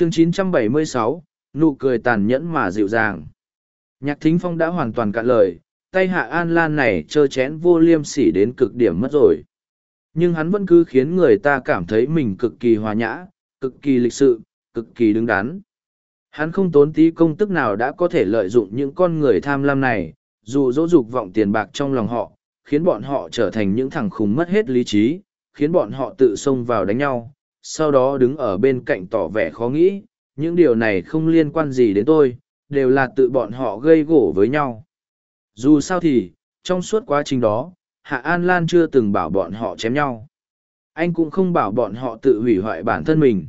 chương 976, nụ cười tàn nhẫn mà dịu dàng. Nhạc thính phong đã hoàn toàn cạn lời, tay hạ an lan này trơ chén vô liêm sỉ đến cực điểm mất rồi. Nhưng hắn vẫn cứ khiến người ta cảm thấy mình cực kỳ hòa nhã, cực kỳ lịch sự, cực kỳ đứng đắn. Hắn không tốn tí công tức nào đã có thể lợi dụng những con người tham lam này, dù dỗ dục vọng tiền bạc trong lòng họ, khiến bọn họ trở thành những thằng khùng mất hết lý trí, khiến bọn họ tự xông vào đánh nhau, sau đó đứng ở bên cạnh tỏ vẻ khó nghĩ, những điều này không liên quan gì đến tôi, đều là tự bọn họ gây gổ với nhau. Dù sao thì, trong suốt quá trình đó, Hạ An Lan chưa từng bảo bọn họ chém nhau. Anh cũng không bảo bọn họ tự hủy hoại bản thân mình.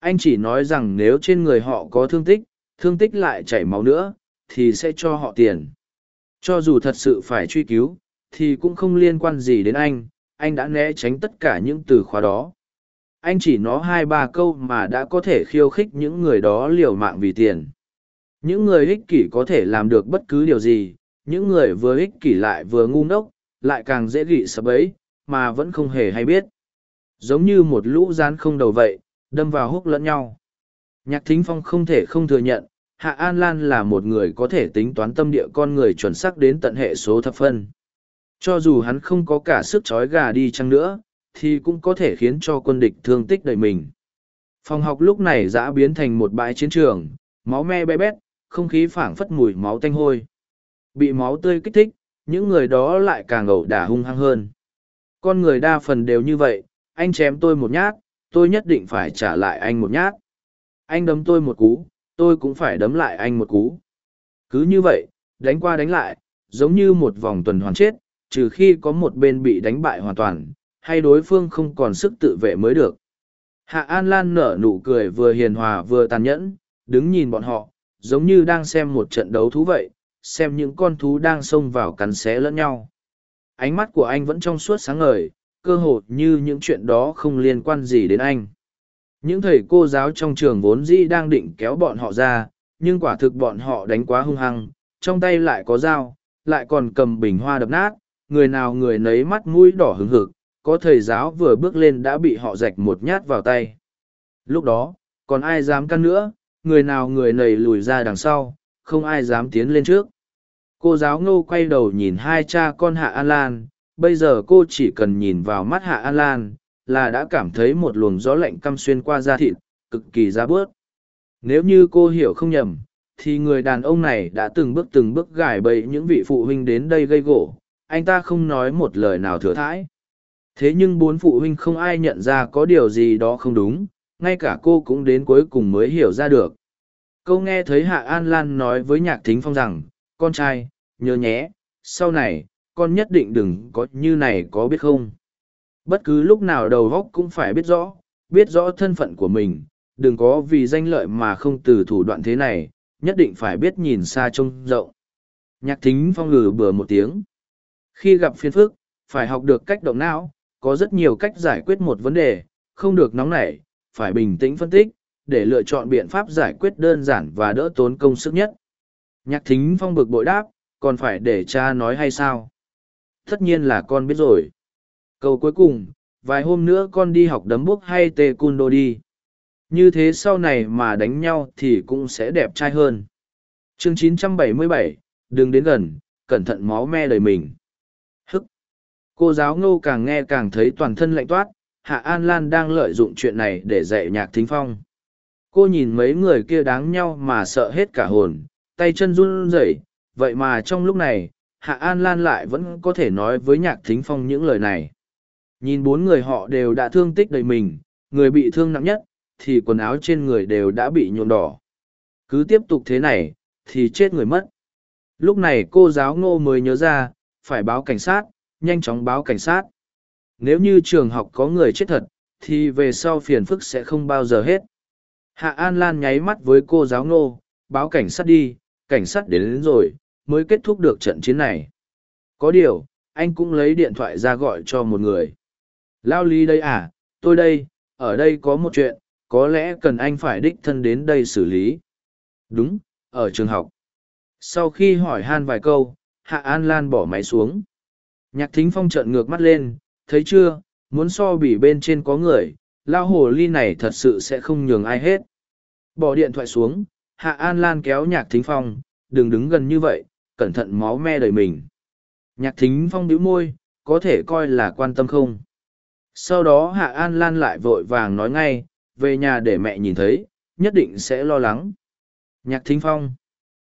Anh chỉ nói rằng nếu trên người họ có thương tích, thương tích lại chảy máu nữa, thì sẽ cho họ tiền. Cho dù thật sự phải truy cứu, thì cũng không liên quan gì đến anh, anh đã né tránh tất cả những từ khóa đó. Anh chỉ nói hai ba câu mà đã có thể khiêu khích những người đó liều mạng vì tiền. Những người ích kỷ có thể làm được bất cứ điều gì, những người vừa ích kỷ lại vừa ngu ngốc, lại càng dễ gị sập ấy, mà vẫn không hề hay biết. Giống như một lũ gian không đầu vậy, đâm vào húc lẫn nhau. Nhạc Thính Phong không thể không thừa nhận, Hạ An Lan là một người có thể tính toán tâm địa con người chuẩn xác đến tận hệ số thập phân. Cho dù hắn không có cả sức trói gà đi chăng nữa, thì cũng có thể khiến cho quân địch thương tích đầy mình. Phòng học lúc này đã biến thành một bãi chiến trường, máu me bé bét, không khí phảng phất mùi máu tanh hôi. Bị máu tươi kích thích, những người đó lại càng ẩu đả hung hăng hơn. Con người đa phần đều như vậy, anh chém tôi một nhát, tôi nhất định phải trả lại anh một nhát. Anh đấm tôi một cú, tôi cũng phải đấm lại anh một cú. Cứ như vậy, đánh qua đánh lại, giống như một vòng tuần hoàn chết, trừ khi có một bên bị đánh bại hoàn toàn, hay đối phương không còn sức tự vệ mới được. Hạ An Lan nở nụ cười vừa hiền hòa vừa tàn nhẫn, đứng nhìn bọn họ, giống như đang xem một trận đấu thú vậy, xem những con thú đang xông vào cắn xé lẫn nhau. Ánh mắt của anh vẫn trong suốt sáng ngời, cơ hồ như những chuyện đó không liên quan gì đến anh. Những thầy cô giáo trong trường vốn dĩ đang định kéo bọn họ ra, nhưng quả thực bọn họ đánh quá hung hăng, trong tay lại có dao, lại còn cầm bình hoa đập nát, người nào người nấy mắt mũi đỏ hứng hực, có thầy giáo vừa bước lên đã bị họ rạch một nhát vào tay. Lúc đó, còn ai dám căn nữa, người nào người nầy lùi ra đằng sau, không ai dám tiến lên trước. Cô giáo ngô quay đầu nhìn hai cha con Hạ An Lan, bây giờ cô chỉ cần nhìn vào mắt Hạ An Lan, là đã cảm thấy một luồng gió lạnh căm xuyên qua da thịt, cực kỳ giá bớt. Nếu như cô hiểu không nhầm, thì người đàn ông này đã từng bước từng bước gài bẫy những vị phụ huynh đến đây gây gỗ, anh ta không nói một lời nào thừa thãi. Thế nhưng bốn phụ huynh không ai nhận ra có điều gì đó không đúng, ngay cả cô cũng đến cuối cùng mới hiểu ra được. Câu nghe thấy Hạ An Lan nói với Nhạc Thính Phong rằng, con trai, nhớ nhé, sau này, con nhất định đừng có như này có biết không? Bất cứ lúc nào đầu góc cũng phải biết rõ, biết rõ thân phận của mình, đừng có vì danh lợi mà không từ thủ đoạn thế này, nhất định phải biết nhìn xa trông rộng. Nhạc thính phong ngừ bừa một tiếng. Khi gặp phiền phức, phải học được cách động não, có rất nhiều cách giải quyết một vấn đề, không được nóng nảy, phải bình tĩnh phân tích, để lựa chọn biện pháp giải quyết đơn giản và đỡ tốn công sức nhất. Nhạc thính phong bực bội đáp, còn phải để cha nói hay sao? Tất nhiên là con biết rồi. Câu cuối cùng, vài hôm nữa con đi học đấm bốc hay tê cun đô đi. Như thế sau này mà đánh nhau thì cũng sẽ đẹp trai hơn. chương 977, đừng đến gần, cẩn thận máu me đời mình. Cô giáo ngô càng nghe càng thấy toàn thân lạnh toát, Hạ An Lan đang lợi dụng chuyện này để dạy nhạc thính phong. Cô nhìn mấy người kia đáng nhau mà sợ hết cả hồn, tay chân run rẩy, vậy mà trong lúc này, Hạ An Lan lại vẫn có thể nói với nhạc thính phong những lời này. Nhìn bốn người họ đều đã thương tích đầy mình, người bị thương nặng nhất, thì quần áo trên người đều đã bị nhuộm đỏ. Cứ tiếp tục thế này, thì chết người mất. Lúc này cô giáo ngô mới nhớ ra, phải báo cảnh sát, nhanh chóng báo cảnh sát. Nếu như trường học có người chết thật, thì về sau phiền phức sẽ không bao giờ hết. Hạ An Lan nháy mắt với cô giáo ngô, báo cảnh sát đi, cảnh sát đến, đến rồi, mới kết thúc được trận chiến này. Có điều, anh cũng lấy điện thoại ra gọi cho một người. Lao lý đây à, tôi đây, ở đây có một chuyện, có lẽ cần anh phải đích thân đến đây xử lý. Đúng, ở trường học. Sau khi hỏi han vài câu, Hạ An Lan bỏ máy xuống. Nhạc thính phong trợn ngược mắt lên, thấy chưa, muốn so bỉ bên trên có người, lao hồ ly này thật sự sẽ không nhường ai hết. Bỏ điện thoại xuống, Hạ An Lan kéo nhạc thính phong, đừng đứng gần như vậy, cẩn thận máu me đầy mình. Nhạc thính phong bĩu môi, có thể coi là quan tâm không. Sau đó Hạ An Lan lại vội vàng nói ngay, về nhà để mẹ nhìn thấy, nhất định sẽ lo lắng. Nhạc thính phong.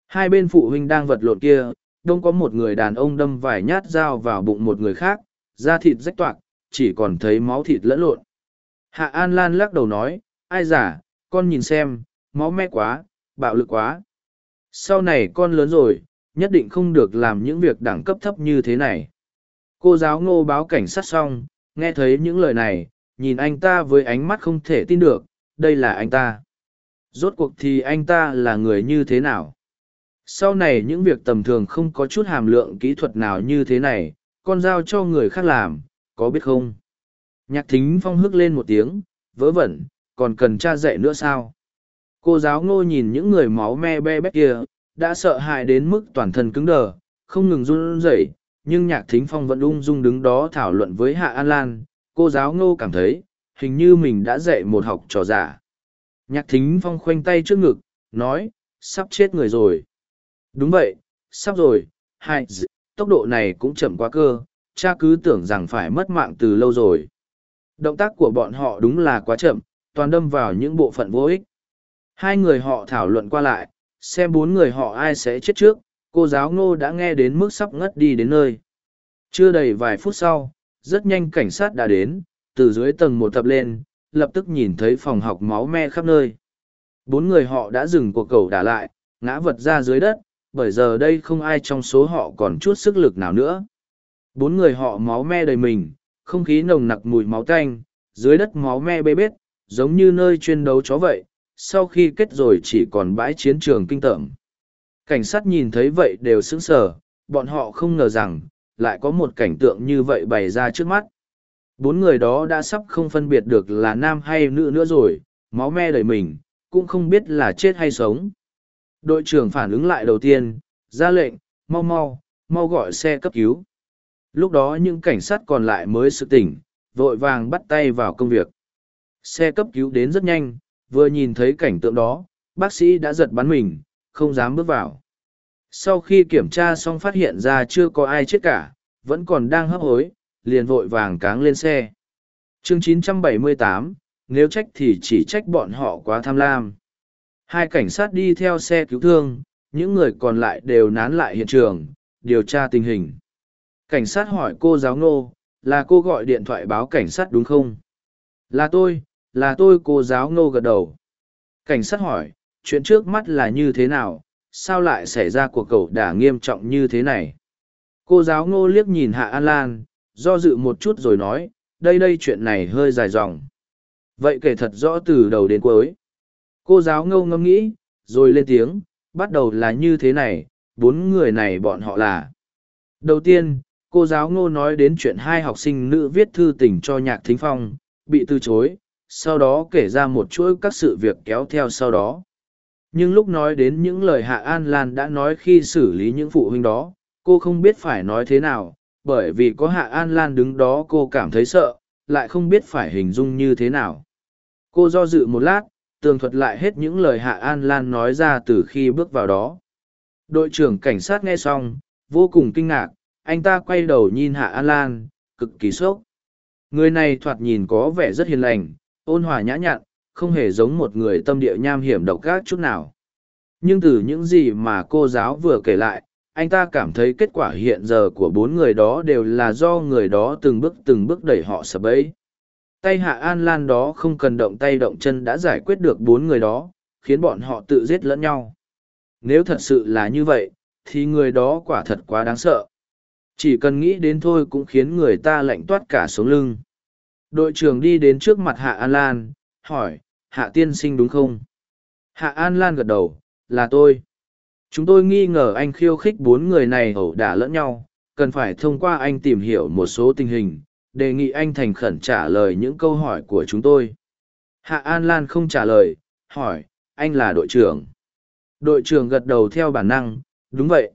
Hai bên phụ huynh đang vật lộn kia, đông có một người đàn ông đâm vài nhát dao vào bụng một người khác, da thịt rách toạc, chỉ còn thấy máu thịt lẫn lộn. Hạ An Lan lắc đầu nói, ai giả, con nhìn xem, máu me quá, bạo lực quá. Sau này con lớn rồi, nhất định không được làm những việc đẳng cấp thấp như thế này. Cô giáo ngô báo cảnh sát xong, nghe thấy những lời này, nhìn anh ta với ánh mắt không thể tin được, đây là anh ta. Rốt cuộc thì anh ta là người như thế nào? Sau này những việc tầm thường không có chút hàm lượng kỹ thuật nào như thế này, con giao cho người khác làm, có biết không? Nhạc thính phong hức lên một tiếng, vớ vẩn, còn cần cha dạy nữa sao? Cô giáo ngô nhìn những người máu me be bét kia, đã sợ hãi đến mức toàn thân cứng đờ, không ngừng run rẩy. nhưng nhạc thính phong vẫn ung dung đứng đó thảo luận với Hạ An Lan. Cô giáo ngô cảm thấy, hình như mình đã dạy một học trò giả. Nhạc thính phong khoanh tay trước ngực, nói, sắp chết người rồi. Đúng vậy, sắp rồi, hai, tốc độ này cũng chậm quá cơ, cha cứ tưởng rằng phải mất mạng từ lâu rồi. Động tác của bọn họ đúng là quá chậm, toàn đâm vào những bộ phận vô ích. Hai người họ thảo luận qua lại, xem bốn người họ ai sẽ chết trước, cô giáo ngô đã nghe đến mức sắp ngất đi đến nơi. Chưa đầy vài phút sau, rất nhanh cảnh sát đã đến, từ dưới tầng một tập lên, lập tức nhìn thấy phòng học máu me khắp nơi. Bốn người họ đã dừng cuộc cầu đả lại, ngã vật ra dưới đất, bởi giờ đây không ai trong số họ còn chút sức lực nào nữa. Bốn người họ máu me đầy mình, không khí nồng nặc mùi máu tanh, dưới đất máu me bê bết, giống như nơi chuyên đấu chó vậy, sau khi kết rồi chỉ còn bãi chiến trường kinh tởm. Cảnh sát nhìn thấy vậy đều sững sờ, bọn họ không ngờ rằng, lại có một cảnh tượng như vậy bày ra trước mắt. Bốn người đó đã sắp không phân biệt được là nam hay nữ nữa rồi, máu me đầy mình, cũng không biết là chết hay sống. Đội trưởng phản ứng lại đầu tiên, ra lệnh, mau mau, mau gọi xe cấp cứu. Lúc đó những cảnh sát còn lại mới sự tỉnh, vội vàng bắt tay vào công việc. Xe cấp cứu đến rất nhanh, vừa nhìn thấy cảnh tượng đó, bác sĩ đã giật bắn mình, không dám bước vào. Sau khi kiểm tra xong phát hiện ra chưa có ai chết cả, vẫn còn đang hấp hối, liền vội vàng cáng lên xe. chương 978, nếu trách thì chỉ trách bọn họ quá tham lam. Hai cảnh sát đi theo xe cứu thương, những người còn lại đều nán lại hiện trường, điều tra tình hình. Cảnh sát hỏi cô giáo ngô, là cô gọi điện thoại báo cảnh sát đúng không? Là tôi, là tôi cô giáo ngô gật đầu. Cảnh sát hỏi, chuyện trước mắt là như thế nào, sao lại xảy ra cuộc cẩu đả nghiêm trọng như thế này? Cô giáo ngô liếc nhìn Hạ An Lan, do dự một chút rồi nói, đây đây chuyện này hơi dài dòng. Vậy kể thật rõ từ đầu đến cuối. Cô giáo ngô ngâm nghĩ, rồi lên tiếng, bắt đầu là như thế này, bốn người này bọn họ là. Đầu tiên, cô giáo ngô nói đến chuyện hai học sinh nữ viết thư tình cho nhạc thính phong, bị từ chối, sau đó kể ra một chuỗi các sự việc kéo theo sau đó. Nhưng lúc nói đến những lời Hạ An Lan đã nói khi xử lý những phụ huynh đó, cô không biết phải nói thế nào, bởi vì có Hạ An Lan đứng đó cô cảm thấy sợ, lại không biết phải hình dung như thế nào. Cô do dự một lát, tường thuật lại hết những lời Hạ An Lan nói ra từ khi bước vào đó. Đội trưởng cảnh sát nghe xong, vô cùng kinh ngạc, anh ta quay đầu nhìn Hạ An Lan, cực kỳ sốc. Người này thoạt nhìn có vẻ rất hiền lành, ôn hòa nhã nhặn, không hề giống một người tâm địa nham hiểm độc ác chút nào. Nhưng từ những gì mà cô giáo vừa kể lại, anh ta cảm thấy kết quả hiện giờ của bốn người đó đều là do người đó từng bước từng bước đẩy họ sập ấy. Tay Hạ An Lan đó không cần động tay động chân đã giải quyết được bốn người đó, khiến bọn họ tự giết lẫn nhau. Nếu thật sự là như vậy, thì người đó quả thật quá đáng sợ. Chỉ cần nghĩ đến thôi cũng khiến người ta lạnh toát cả sống lưng. Đội trưởng đi đến trước mặt Hạ An Lan, hỏi, Hạ tiên sinh đúng không? Hạ An Lan gật đầu, là tôi. Chúng tôi nghi ngờ anh khiêu khích bốn người này ẩu đả lẫn nhau, cần phải thông qua anh tìm hiểu một số tình hình, đề nghị anh thành khẩn trả lời những câu hỏi của chúng tôi. Hạ An Lan không trả lời, hỏi, anh là đội trưởng. Đội trưởng gật đầu theo bản năng, đúng vậy.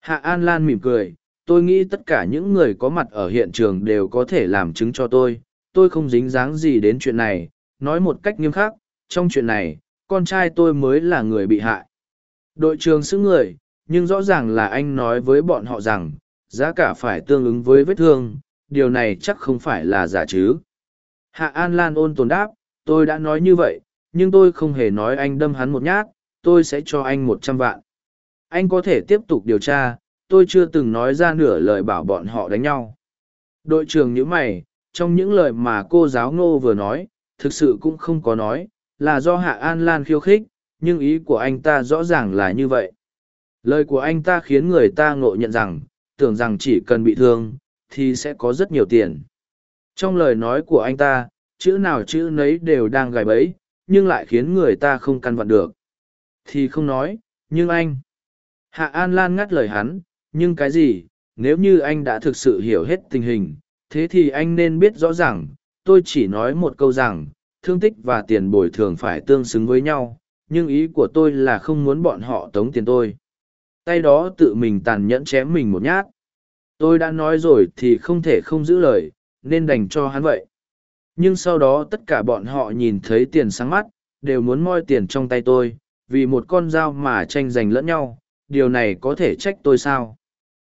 Hạ An Lan mỉm cười, tôi nghĩ tất cả những người có mặt ở hiện trường đều có thể làm chứng cho tôi tôi không dính dáng gì đến chuyện này nói một cách nghiêm khắc trong chuyện này con trai tôi mới là người bị hại. Đội trưởng xứng người, nhưng rõ ràng là anh nói với bọn họ rằng, giá cả phải tương ứng với vết thương, điều này chắc không phải là giả chứ. Hạ An Lan ôn tồn đáp, tôi đã nói như vậy, nhưng tôi không hề nói anh đâm hắn một nhát, tôi sẽ cho anh một trăm vạn. Anh có thể tiếp tục điều tra, tôi chưa từng nói ra nửa lời bảo bọn họ đánh nhau. Đội trưởng nhíu mày, trong những lời mà cô giáo ngô vừa nói, thực sự cũng không có nói, là do Hạ An Lan khiêu khích, nhưng ý của anh ta rõ ràng là như vậy. Lời của anh ta khiến người ta ngộ nhận rằng, tưởng rằng chỉ cần bị thương, thì sẽ có rất nhiều tiền. Trong lời nói của anh ta, chữ nào chữ nấy đều đang gài bẫy, nhưng lại khiến người ta không căn vặn được. Thì không nói, nhưng anh... Hạ An Lan ngắt lời hắn, nhưng cái gì, nếu như anh đã thực sự hiểu hết tình hình, thế thì anh nên biết rõ ràng, tôi chỉ nói một câu rằng, thương tích và tiền bồi thường phải tương xứng với nhau, nhưng ý của tôi là không muốn bọn họ tống tiền tôi. Tay đó tự mình tàn nhẫn chém mình một nhát. Tôi đã nói rồi thì không thể không giữ lời, nên đành cho hắn vậy. Nhưng sau đó tất cả bọn họ nhìn thấy tiền sáng mắt, đều muốn moi tiền trong tay tôi, vì một con dao mà tranh giành lẫn nhau, điều này có thể trách tôi sao?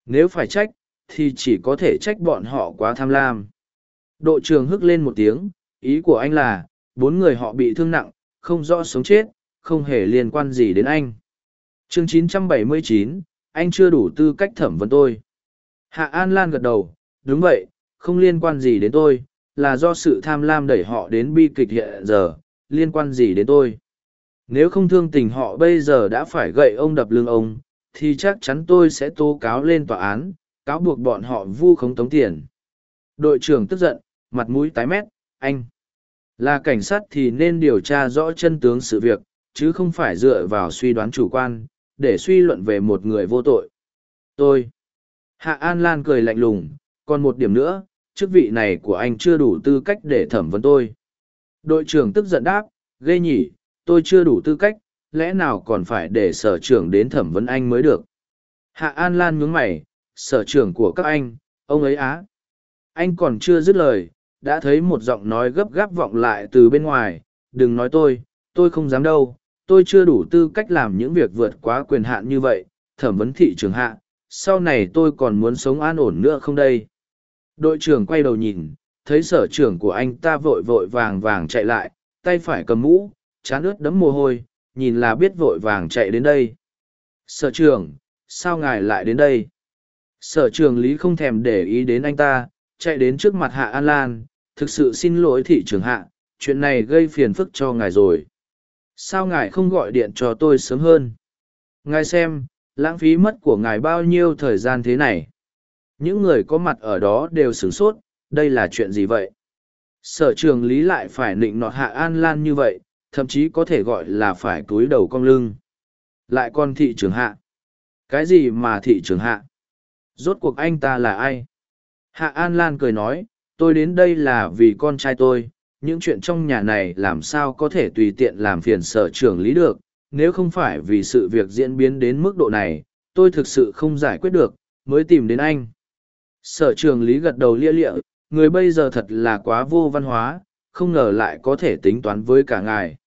Nếu phải trách, thì chỉ có thể trách bọn họ quá tham lam. Đội trưởng hức lên một tiếng, ý của anh là, bốn người họ bị thương nặng, không rõ sống chết, không hề liên quan gì đến anh. chương 979, anh chưa đủ tư cách thẩm vấn tôi. Hạ An Lan gật đầu, đúng vậy, không liên quan gì đến tôi, là do sự tham lam đẩy họ đến bi kịch hiện giờ, liên quan gì đến tôi. Nếu không thương tình họ bây giờ đã phải gậy ông đập lưng ông, thì chắc chắn tôi sẽ tố cáo lên tòa án, cáo buộc bọn họ vu khống tống tiền. Đội trưởng tức giận, mặt mũi tái mét, anh. Là cảnh sát thì nên điều tra rõ chân tướng sự việc, chứ không phải dựa vào suy đoán chủ quan, để suy luận về một người vô tội. Tôi. Hạ An Lan cười lạnh lùng, còn một điểm nữa, chức vị này của anh chưa đủ tư cách để thẩm vấn tôi. Đội trưởng tức giận đáp, ghê nhỉ, tôi chưa đủ tư cách, lẽ nào còn phải để sở trưởng đến thẩm vấn anh mới được. Hạ An Lan nhướng mày, sở trưởng của các anh, ông ấy á. Anh còn chưa dứt lời, đã thấy một giọng nói gấp gáp vọng lại từ bên ngoài, đừng nói tôi, tôi không dám đâu, tôi chưa đủ tư cách làm những việc vượt quá quyền hạn như vậy, thẩm vấn thị trường hạ, sau này tôi còn muốn sống an ổn nữa không đây? Đội trưởng quay đầu nhìn, thấy sở trưởng của anh ta vội vội vàng vàng chạy lại, tay phải cầm mũ, chán ướt đẫm mồ hôi, nhìn là biết vội vàng chạy đến đây. Sở trưởng, sao ngài lại đến đây? Sở trưởng Lý không thèm để ý đến anh ta, chạy đến trước mặt Hạ An Lan, thực sự xin lỗi thị trưởng Hạ, chuyện này gây phiền phức cho ngài rồi. Sao ngài không gọi điện cho tôi sớm hơn? Ngài xem, lãng phí mất của ngài bao nhiêu thời gian thế này? Những người có mặt ở đó đều sửng sốt, đây là chuyện gì vậy? Sở trường lý lại phải nịnh nọt Hạ An Lan như vậy, thậm chí có thể gọi là phải cúi đầu cong lưng. Lại còn thị trường hạ. Cái gì mà thị trường hạ? Rốt cuộc anh ta là ai? Hạ An Lan cười nói, tôi đến đây là vì con trai tôi, những chuyện trong nhà này làm sao có thể tùy tiện làm phiền sở trưởng lý được, nếu không phải vì sự việc diễn biến đến mức độ này, tôi thực sự không giải quyết được, mới tìm đến anh. Sở trường lý gật đầu lia lịa, người bây giờ thật là quá vô văn hóa, không ngờ lại có thể tính toán với cả ngài.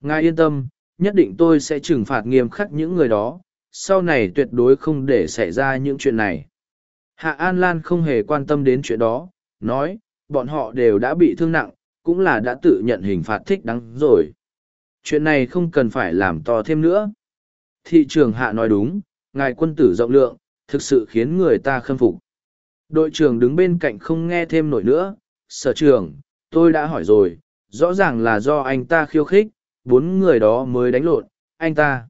Ngài yên tâm, nhất định tôi sẽ trừng phạt nghiêm khắc những người đó, sau này tuyệt đối không để xảy ra những chuyện này. Hạ An Lan không hề quan tâm đến chuyện đó, nói, bọn họ đều đã bị thương nặng, cũng là đã tự nhận hình phạt thích đáng rồi. Chuyện này không cần phải làm to thêm nữa. Thị trường Hạ nói đúng, ngài quân tử rộng lượng, thực sự khiến người ta khâm phục. Đội trưởng đứng bên cạnh không nghe thêm nổi nữa, sở trưởng, tôi đã hỏi rồi, rõ ràng là do anh ta khiêu khích, bốn người đó mới đánh lộn, anh ta.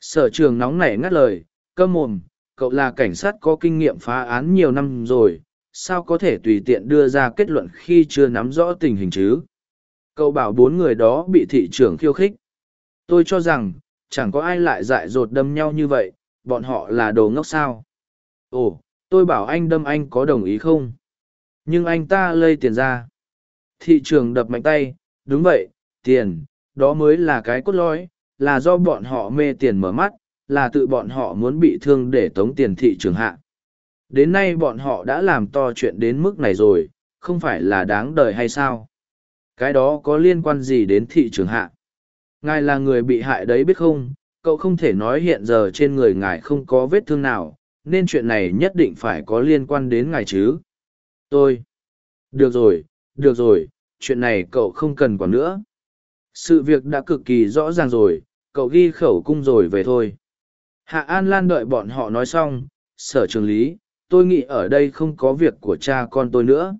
Sở trường nóng nảy ngắt lời, cơm mồm, cậu là cảnh sát có kinh nghiệm phá án nhiều năm rồi, sao có thể tùy tiện đưa ra kết luận khi chưa nắm rõ tình hình chứ? Cậu bảo bốn người đó bị thị trưởng khiêu khích. Tôi cho rằng, chẳng có ai lại dại dột đâm nhau như vậy, bọn họ là đồ ngốc sao. Ồ, tôi bảo anh đâm anh có đồng ý không? Nhưng anh ta lây tiền ra. Thị trường đập mạnh tay, đúng vậy, tiền, đó mới là cái cốt lõi, là do bọn họ mê tiền mở mắt, là tự bọn họ muốn bị thương để tống tiền thị trường hạ. Đến nay bọn họ đã làm to chuyện đến mức này rồi, không phải là đáng đời hay sao? Cái đó có liên quan gì đến thị trường hạ? ngài là người bị hại đấy biết không? Cậu không thể nói hiện giờ trên người ngài không có vết thương nào, nên chuyện này nhất định phải có liên quan đến ngài chứ. Tôi. Được rồi được rồi, chuyện này cậu không cần quản nữa. Sự việc đã cực kỳ rõ ràng rồi, cậu ghi khẩu cung rồi về thôi. Hạ an lan đợi bọn họ nói xong, sở trường lý, tôi nghĩ ở đây không có việc của cha con tôi nữa.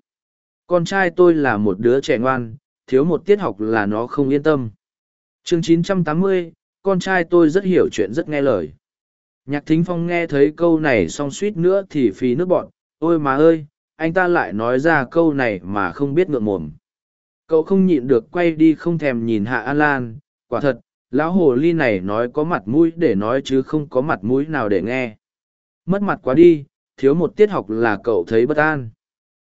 Con trai tôi là một đứa trẻ ngoan thiếu một tiết học là nó không yên tâm. Chương 980, con trai tôi rất hiểu chuyện rất nghe lời. Nhạc thính phong nghe thấy câu này xong suýt nữa thì phí nước bọn. Ôi má ơi anh ta lại nói ra câu này mà không biết ngượng mồm cậu không nhịn được quay đi không thèm nhìn hạ an lan. Quả thật lão hồ ly này nói có mặt mũi để nói chứ không có mặt mũi nào để nghe. Mất mặt quá đi thiếu một tiết học là cậu thấy bất an.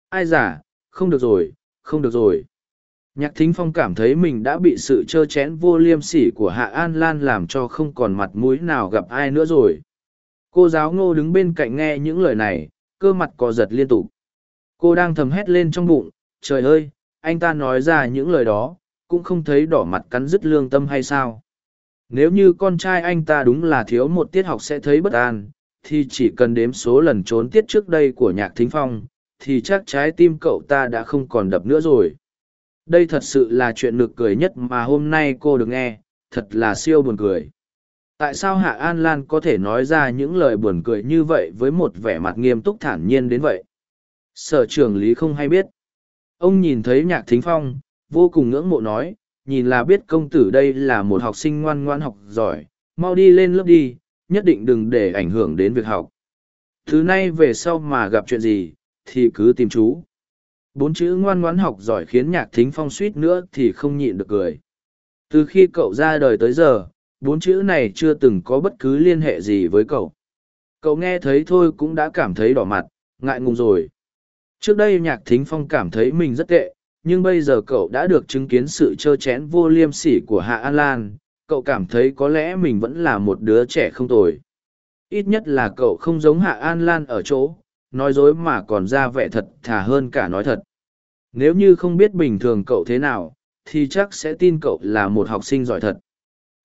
Ai giả không được rồi không được rồi nhạc thính phong cảm thấy mình đã bị sự trơ chén vô liêm sỉ của hạ an lan làm cho không còn mặt mũi nào gặp ai nữa rồi. Cô giáo ngô đứng bên cạnh nghe những lời này, cơ mặt cò giật liên tục. Cô đang thầm hét lên trong bụng, trời ơi, anh ta nói ra những lời đó, cũng không thấy đỏ mặt cắn dứt lương tâm hay sao? Nếu như con trai anh ta đúng là thiếu một tiết học sẽ thấy bất an, thì chỉ cần đếm số lần trốn tiết trước đây của nhạc thính phong, thì chắc trái tim cậu ta đã không còn đập nữa rồi đây thật sự là chuyện nực cười nhất mà hôm nay cô được nghe, thật là siêu buồn cười. Tại sao hạ an lan có thể nói ra những lời buồn cười như vậy với một vẻ mặt nghiêm túc thản nhiên đến vậy? Sở trưởng lý không hay biết. Ông nhìn thấy nhạc thính phong, vô cùng ngưỡng mộ nói, nhìn là biết công tử đây là một học sinh ngoan ngoan học giỏi, mau đi lên lớp đi, nhất định đừng để ảnh hưởng đến việc học. Thứ nay về sau mà gặp chuyện gì, thì cứ tìm chú bốn chữ ngoan ngoãn học giỏi khiến nhạc thính phong suýt nữa thì không nhịn được cười. Từ khi cậu ra đời tới giờ, bốn chữ này chưa từng có bất cứ liên hệ gì với cậu. Cậu nghe thấy thôi cũng đã cảm thấy đỏ mặt, ngại ngùng rồi. Trước đây nhạc thính phong cảm thấy mình rất tệ, nhưng bây giờ cậu đã được chứng kiến sự trơ chén vô liêm sỉ của hạ an lan, cậu cảm thấy có lẽ mình vẫn là một đứa trẻ không tồi. Ít nhất là cậu không giống hạ an lan ở chỗ nói dối mà còn ra vẻ thật thà hơn cả nói thật. Nếu như không biết bình thường cậu thế nào, thì chắc sẽ tin cậu là một học sinh giỏi thật.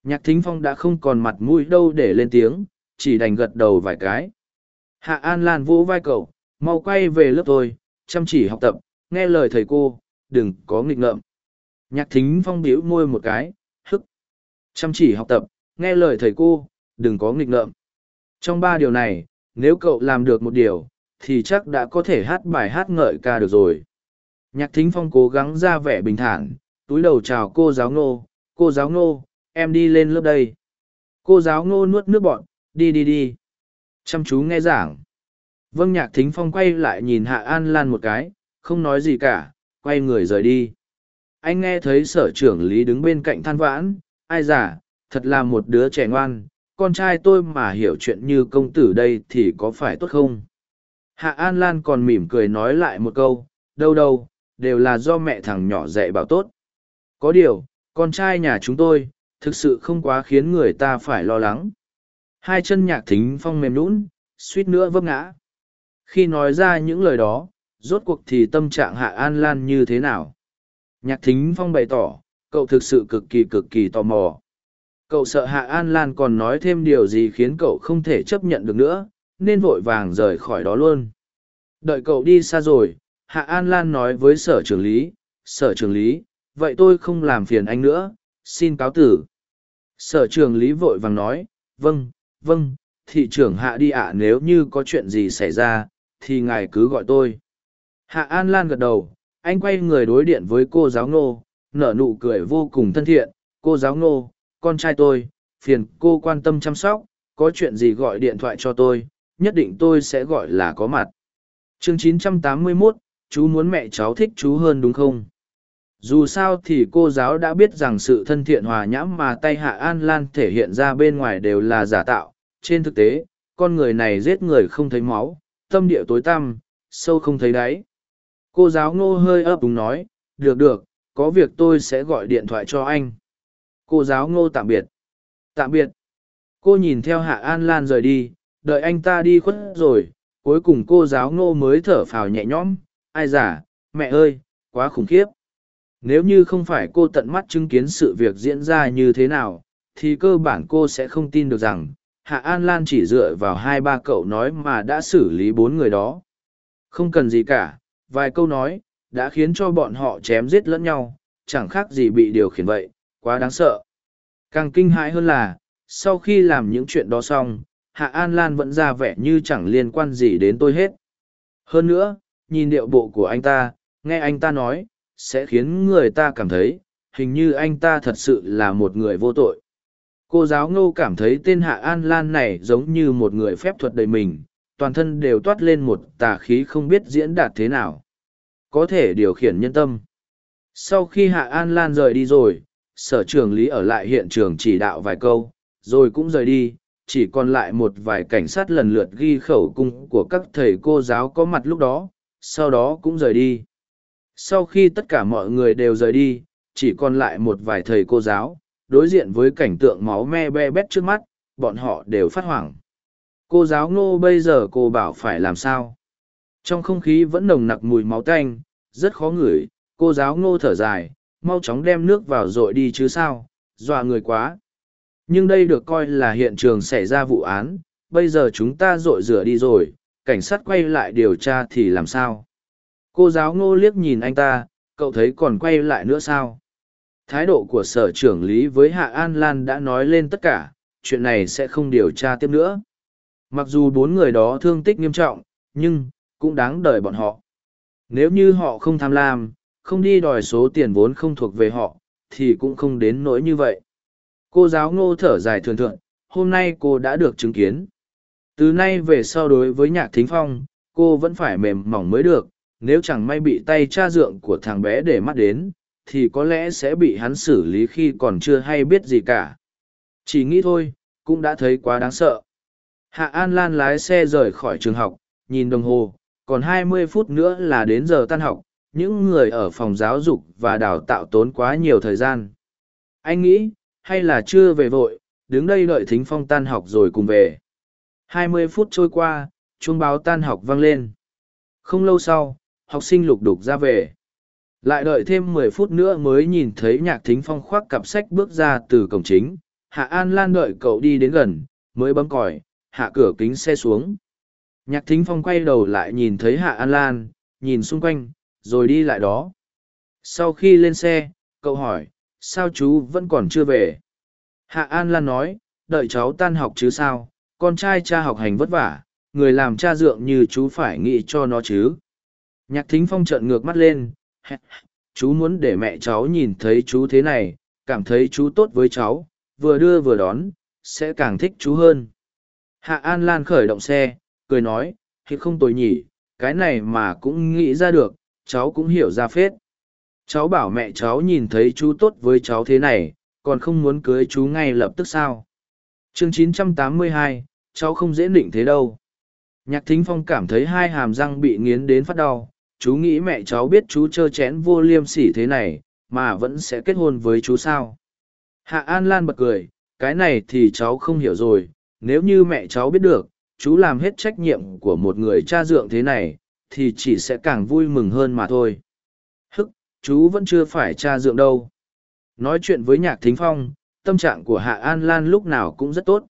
Nhạc thính phong đã không còn mặt mũi đâu để lên tiếng, chỉ đành gật đầu vài cái. Hạ an lan vỗ vai cậu, mau quay về lớp tôi, chăm chỉ học tập, nghe lời thầy cô, đừng có nghịch ngợm. Nhạc thính phong bĩu môi một cái, hức. Chăm chỉ học tập, nghe lời thầy cô, đừng có nghịch ngợm. Trong ba điều này, nếu cậu làm được một điều thì chắc đã có thể hát bài hát ngợi ca được rồi. Nhạc thính phong cố gắng ra vẻ bình thản, túi đầu chào cô giáo ngô, cô giáo ngô, em đi lên lớp đây. Cô giáo ngô nuốt nước bọn đi đi đi. Chăm chú nghe giảng. Vâng nhạc thính phong quay lại nhìn hạ an lan một cái, không nói gì cả, quay người rời đi. Anh nghe thấy sở trưởng lý đứng bên cạnh than vãn, ai giả thật là một đứa trẻ ngoan, con trai tôi mà hiểu chuyện như công tử đây thì có phải tốt không? Hạ an lan còn mỉm cười nói lại một câu đâu đâu đều là do mẹ thằng nhỏ dạy bảo tốt. Có điều con trai nhà chúng tôi thực sự không quá khiến người ta phải lo lắng. Hai chân nhạc thính phong mềm nũng, suýt nữa vấp ngã. Khi nói ra những lời đó rốt cuộc thì tâm trạng hạ an lan như thế nào? Nhạc thính phong bày tỏ cậu thực sự cực kỳ cực kỳ tò mò. Cậu sợ hạ an lan còn nói thêm điều gì khiến cậu không thể chấp nhận được nữa? Nên vội vàng rời khỏi đó luôn. Đợi cậu đi xa rồi, hạ an lan nói với sở trưởng lý, sở trưởng lý, vậy tôi không làm phiền anh nữa, xin cáo tử. Sở trưởng lý vội vàng nói vâng vâng thị trưởng hạ đi ạ, nếu như có chuyện gì xảy ra, thì ngài cứ gọi tôi. Hạ an lan gật đầu, anh quay người đối điện với cô giáo ngô, nở nụ cười vô cùng thân thiện, cô giáo ngô, con trai tôi, phiền cô quan tâm chăm sóc, có chuyện gì gọi điện thoại cho tôi nhất định tôi sẽ gọi là có mặt. Chương 981, chú muốn mẹ cháu thích chú hơn đúng không? Dù sao thì cô giáo đã biết rằng sự thân thiện hòa nhãm mà tay hạ an lan thể hiện ra bên ngoài đều là giả tạo. Trên thực tế con người này giết người không thấy máu tâm địa tối tăm sâu không thấy đáy. Cô giáo ngô hơi ấp úng nói được được có việc tôi sẽ gọi điện thoại cho anh. Cô giáo ngô tạm biệt. Tạm biệt. Cô nhìn theo hạ an lan rời đi đợi anh ta đi khuất rồi cuối cùng cô giáo ngô mới thở phào nhẹ nhõm ai giả mẹ ơi quá khủng khiếp Nếu như không phải cô tận mắt chứng kiến sự việc diễn ra như thế nào, thì cơ bản cô sẽ không tin được rằng, Hạ An Lan chỉ dựa vào hai ba cậu nói mà đã xử lý bốn người đó. Không cần gì cả, vài câu nói, đã khiến cho bọn họ chém giết lẫn nhau, chẳng khác gì bị điều khiển vậy, quá đáng sợ. Càng kinh hãi hơn là, sau khi làm những chuyện đó xong, Hạ An Lan vẫn ra vẻ như chẳng liên quan gì đến tôi hết. Hơn nữa, nhìn điệu bộ của anh ta, nghe anh ta nói, sẽ khiến người ta cảm thấy, hình như anh ta thật sự là một người vô tội. Cô giáo ngô cảm thấy tên Hạ An Lan này giống như một người phép thuật đầy mình, toàn thân đều toát lên một tà khí không biết diễn đạt thế nào. Có thể điều khiển nhân tâm. Sau khi Hạ An Lan rời đi rồi, sở trưởng lý ở lại hiện trường chỉ đạo vài câu, rồi cũng rời đi, chỉ còn lại một vài cảnh sát lần lượt ghi khẩu cung của các thầy cô giáo có mặt lúc đó, sau đó cũng rời đi. Sau khi tất cả mọi người đều rời đi, chỉ còn lại một vài thầy cô giáo, đối diện với cảnh tượng máu me be bét trước mắt, bọn họ đều phát hoảng. Cô giáo ngô bây giờ cô bảo phải làm sao? Trong không khí vẫn nồng nặc mùi máu tanh, rất khó ngửi, cô giáo ngô thở dài, mau chóng đem nước vào dội đi chứ sao, dọa người quá. Nhưng đây được coi là hiện trường xảy ra vụ án, bây giờ chúng ta rội rửa đi rồi, cảnh sát quay lại điều tra thì làm sao? Cô giáo ngô liếc nhìn anh ta, cậu thấy còn quay lại nữa sao? Thái độ của sở trưởng lý với Hạ An Lan đã nói lên tất cả, chuyện này sẽ không điều tra tiếp nữa. Mặc dù bốn người đó thương tích nghiêm trọng, nhưng, cũng đáng đợi bọn họ. Nếu như họ không tham lam, không đi đòi số tiền vốn không thuộc về họ, thì cũng không đến nỗi như vậy. Cô giáo ngô thở dài thường thượng, hôm nay cô đã được chứng kiến. Từ nay về sau đối với nhạc thính phong, cô vẫn phải mềm mỏng mới được, nếu chẳng may bị tay cha dượng của thằng bé để mắt đến, thì có lẽ sẽ bị hắn xử lý khi còn chưa hay biết gì cả. Chỉ nghĩ thôi, cũng đã thấy quá đáng sợ. Hạ An Lan lái xe rời khỏi trường học, nhìn đồng hồ, còn 20 phút nữa là đến giờ tan học, những người ở phòng giáo dục và đào tạo tốn quá nhiều thời gian. Anh nghĩ, hay là chưa về vội, đứng đây đợi thính phong tan học rồi cùng về. 20 phút trôi qua, chuông báo tan học vang lên. Không lâu sau, học sinh lục đục ra về. Lại đợi thêm mười phút nữa mới nhìn thấy nhạc thính phong khoác cặp sách bước ra từ cổng chính. Hạ An Lan đợi cậu đi đến gần, mới bấm còi, hạ cửa kính xe xuống. Nhạc thính phong quay đầu lại nhìn thấy Hạ An Lan, nhìn xung quanh, rồi đi lại đó. Sau khi lên xe, cậu hỏi, sao chú vẫn còn chưa về? Hạ An Lan nói, đợi cháu tan học chứ sao, con trai cha học hành vất vả, người làm cha dượng như chú phải nghĩ cho nó chứ. Nhạc thính phong trợn ngược mắt lên, chú muốn để mẹ cháu nhìn thấy chú thế này, cảm thấy chú tốt với cháu, vừa đưa vừa đón, sẽ càng thích chú hơn. Hạ An Lan khởi động xe, cười nói, thì không tồi nhỉ, cái này mà cũng nghĩ ra được, cháu cũng hiểu ra phết. Cháu bảo mẹ cháu nhìn thấy chú tốt với cháu thế này, còn không muốn cưới chú ngay lập tức sao. Chương 982, cháu không dễ định thế đâu. Nhạc Thính Phong cảm thấy hai hàm răng bị nghiến đến phát đau, chú nghĩ mẹ cháu biết chú trơ chén vô liêm sỉ thế này, mà vẫn sẽ kết hôn với chú sao. Hạ An Lan bật cười, cái này thì cháu không hiểu rồi, nếu như mẹ cháu biết được, chú làm hết trách nhiệm của một người cha dượng thế này, thì chỉ sẽ càng vui mừng hơn mà thôi. Chú vẫn chưa phải cha dượng đâu. Nói chuyện với nhạc thính phong, tâm trạng của Hạ An Lan lúc nào cũng rất tốt.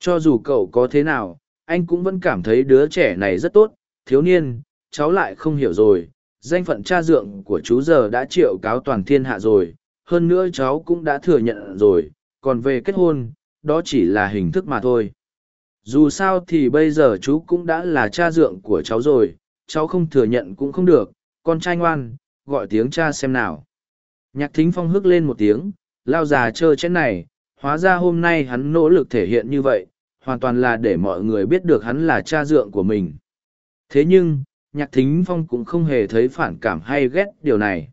Cho dù cậu có thế nào, anh cũng vẫn cảm thấy đứa trẻ này rất tốt, thiếu niên, cháu lại không hiểu rồi, danh phận cha dượng của chú giờ đã triệu cáo toàn thiên hạ rồi, hơn nữa cháu cũng đã thừa nhận rồi, còn về kết hôn, đó chỉ là hình thức mà thôi. Dù sao thì bây giờ chú cũng đã là cha dượng của cháu rồi, cháu không thừa nhận cũng không được, con trai ngoan, gọi tiếng cha xem nào. Nhạc thính phong hức lên một tiếng, lao già trơ chén này, hóa ra hôm nay hắn nỗ lực thể hiện như vậy, hoàn toàn là để mọi người biết được hắn là cha dượng của mình. Thế nhưng, nhạc thính phong cũng không hề thấy phản cảm hay ghét điều này.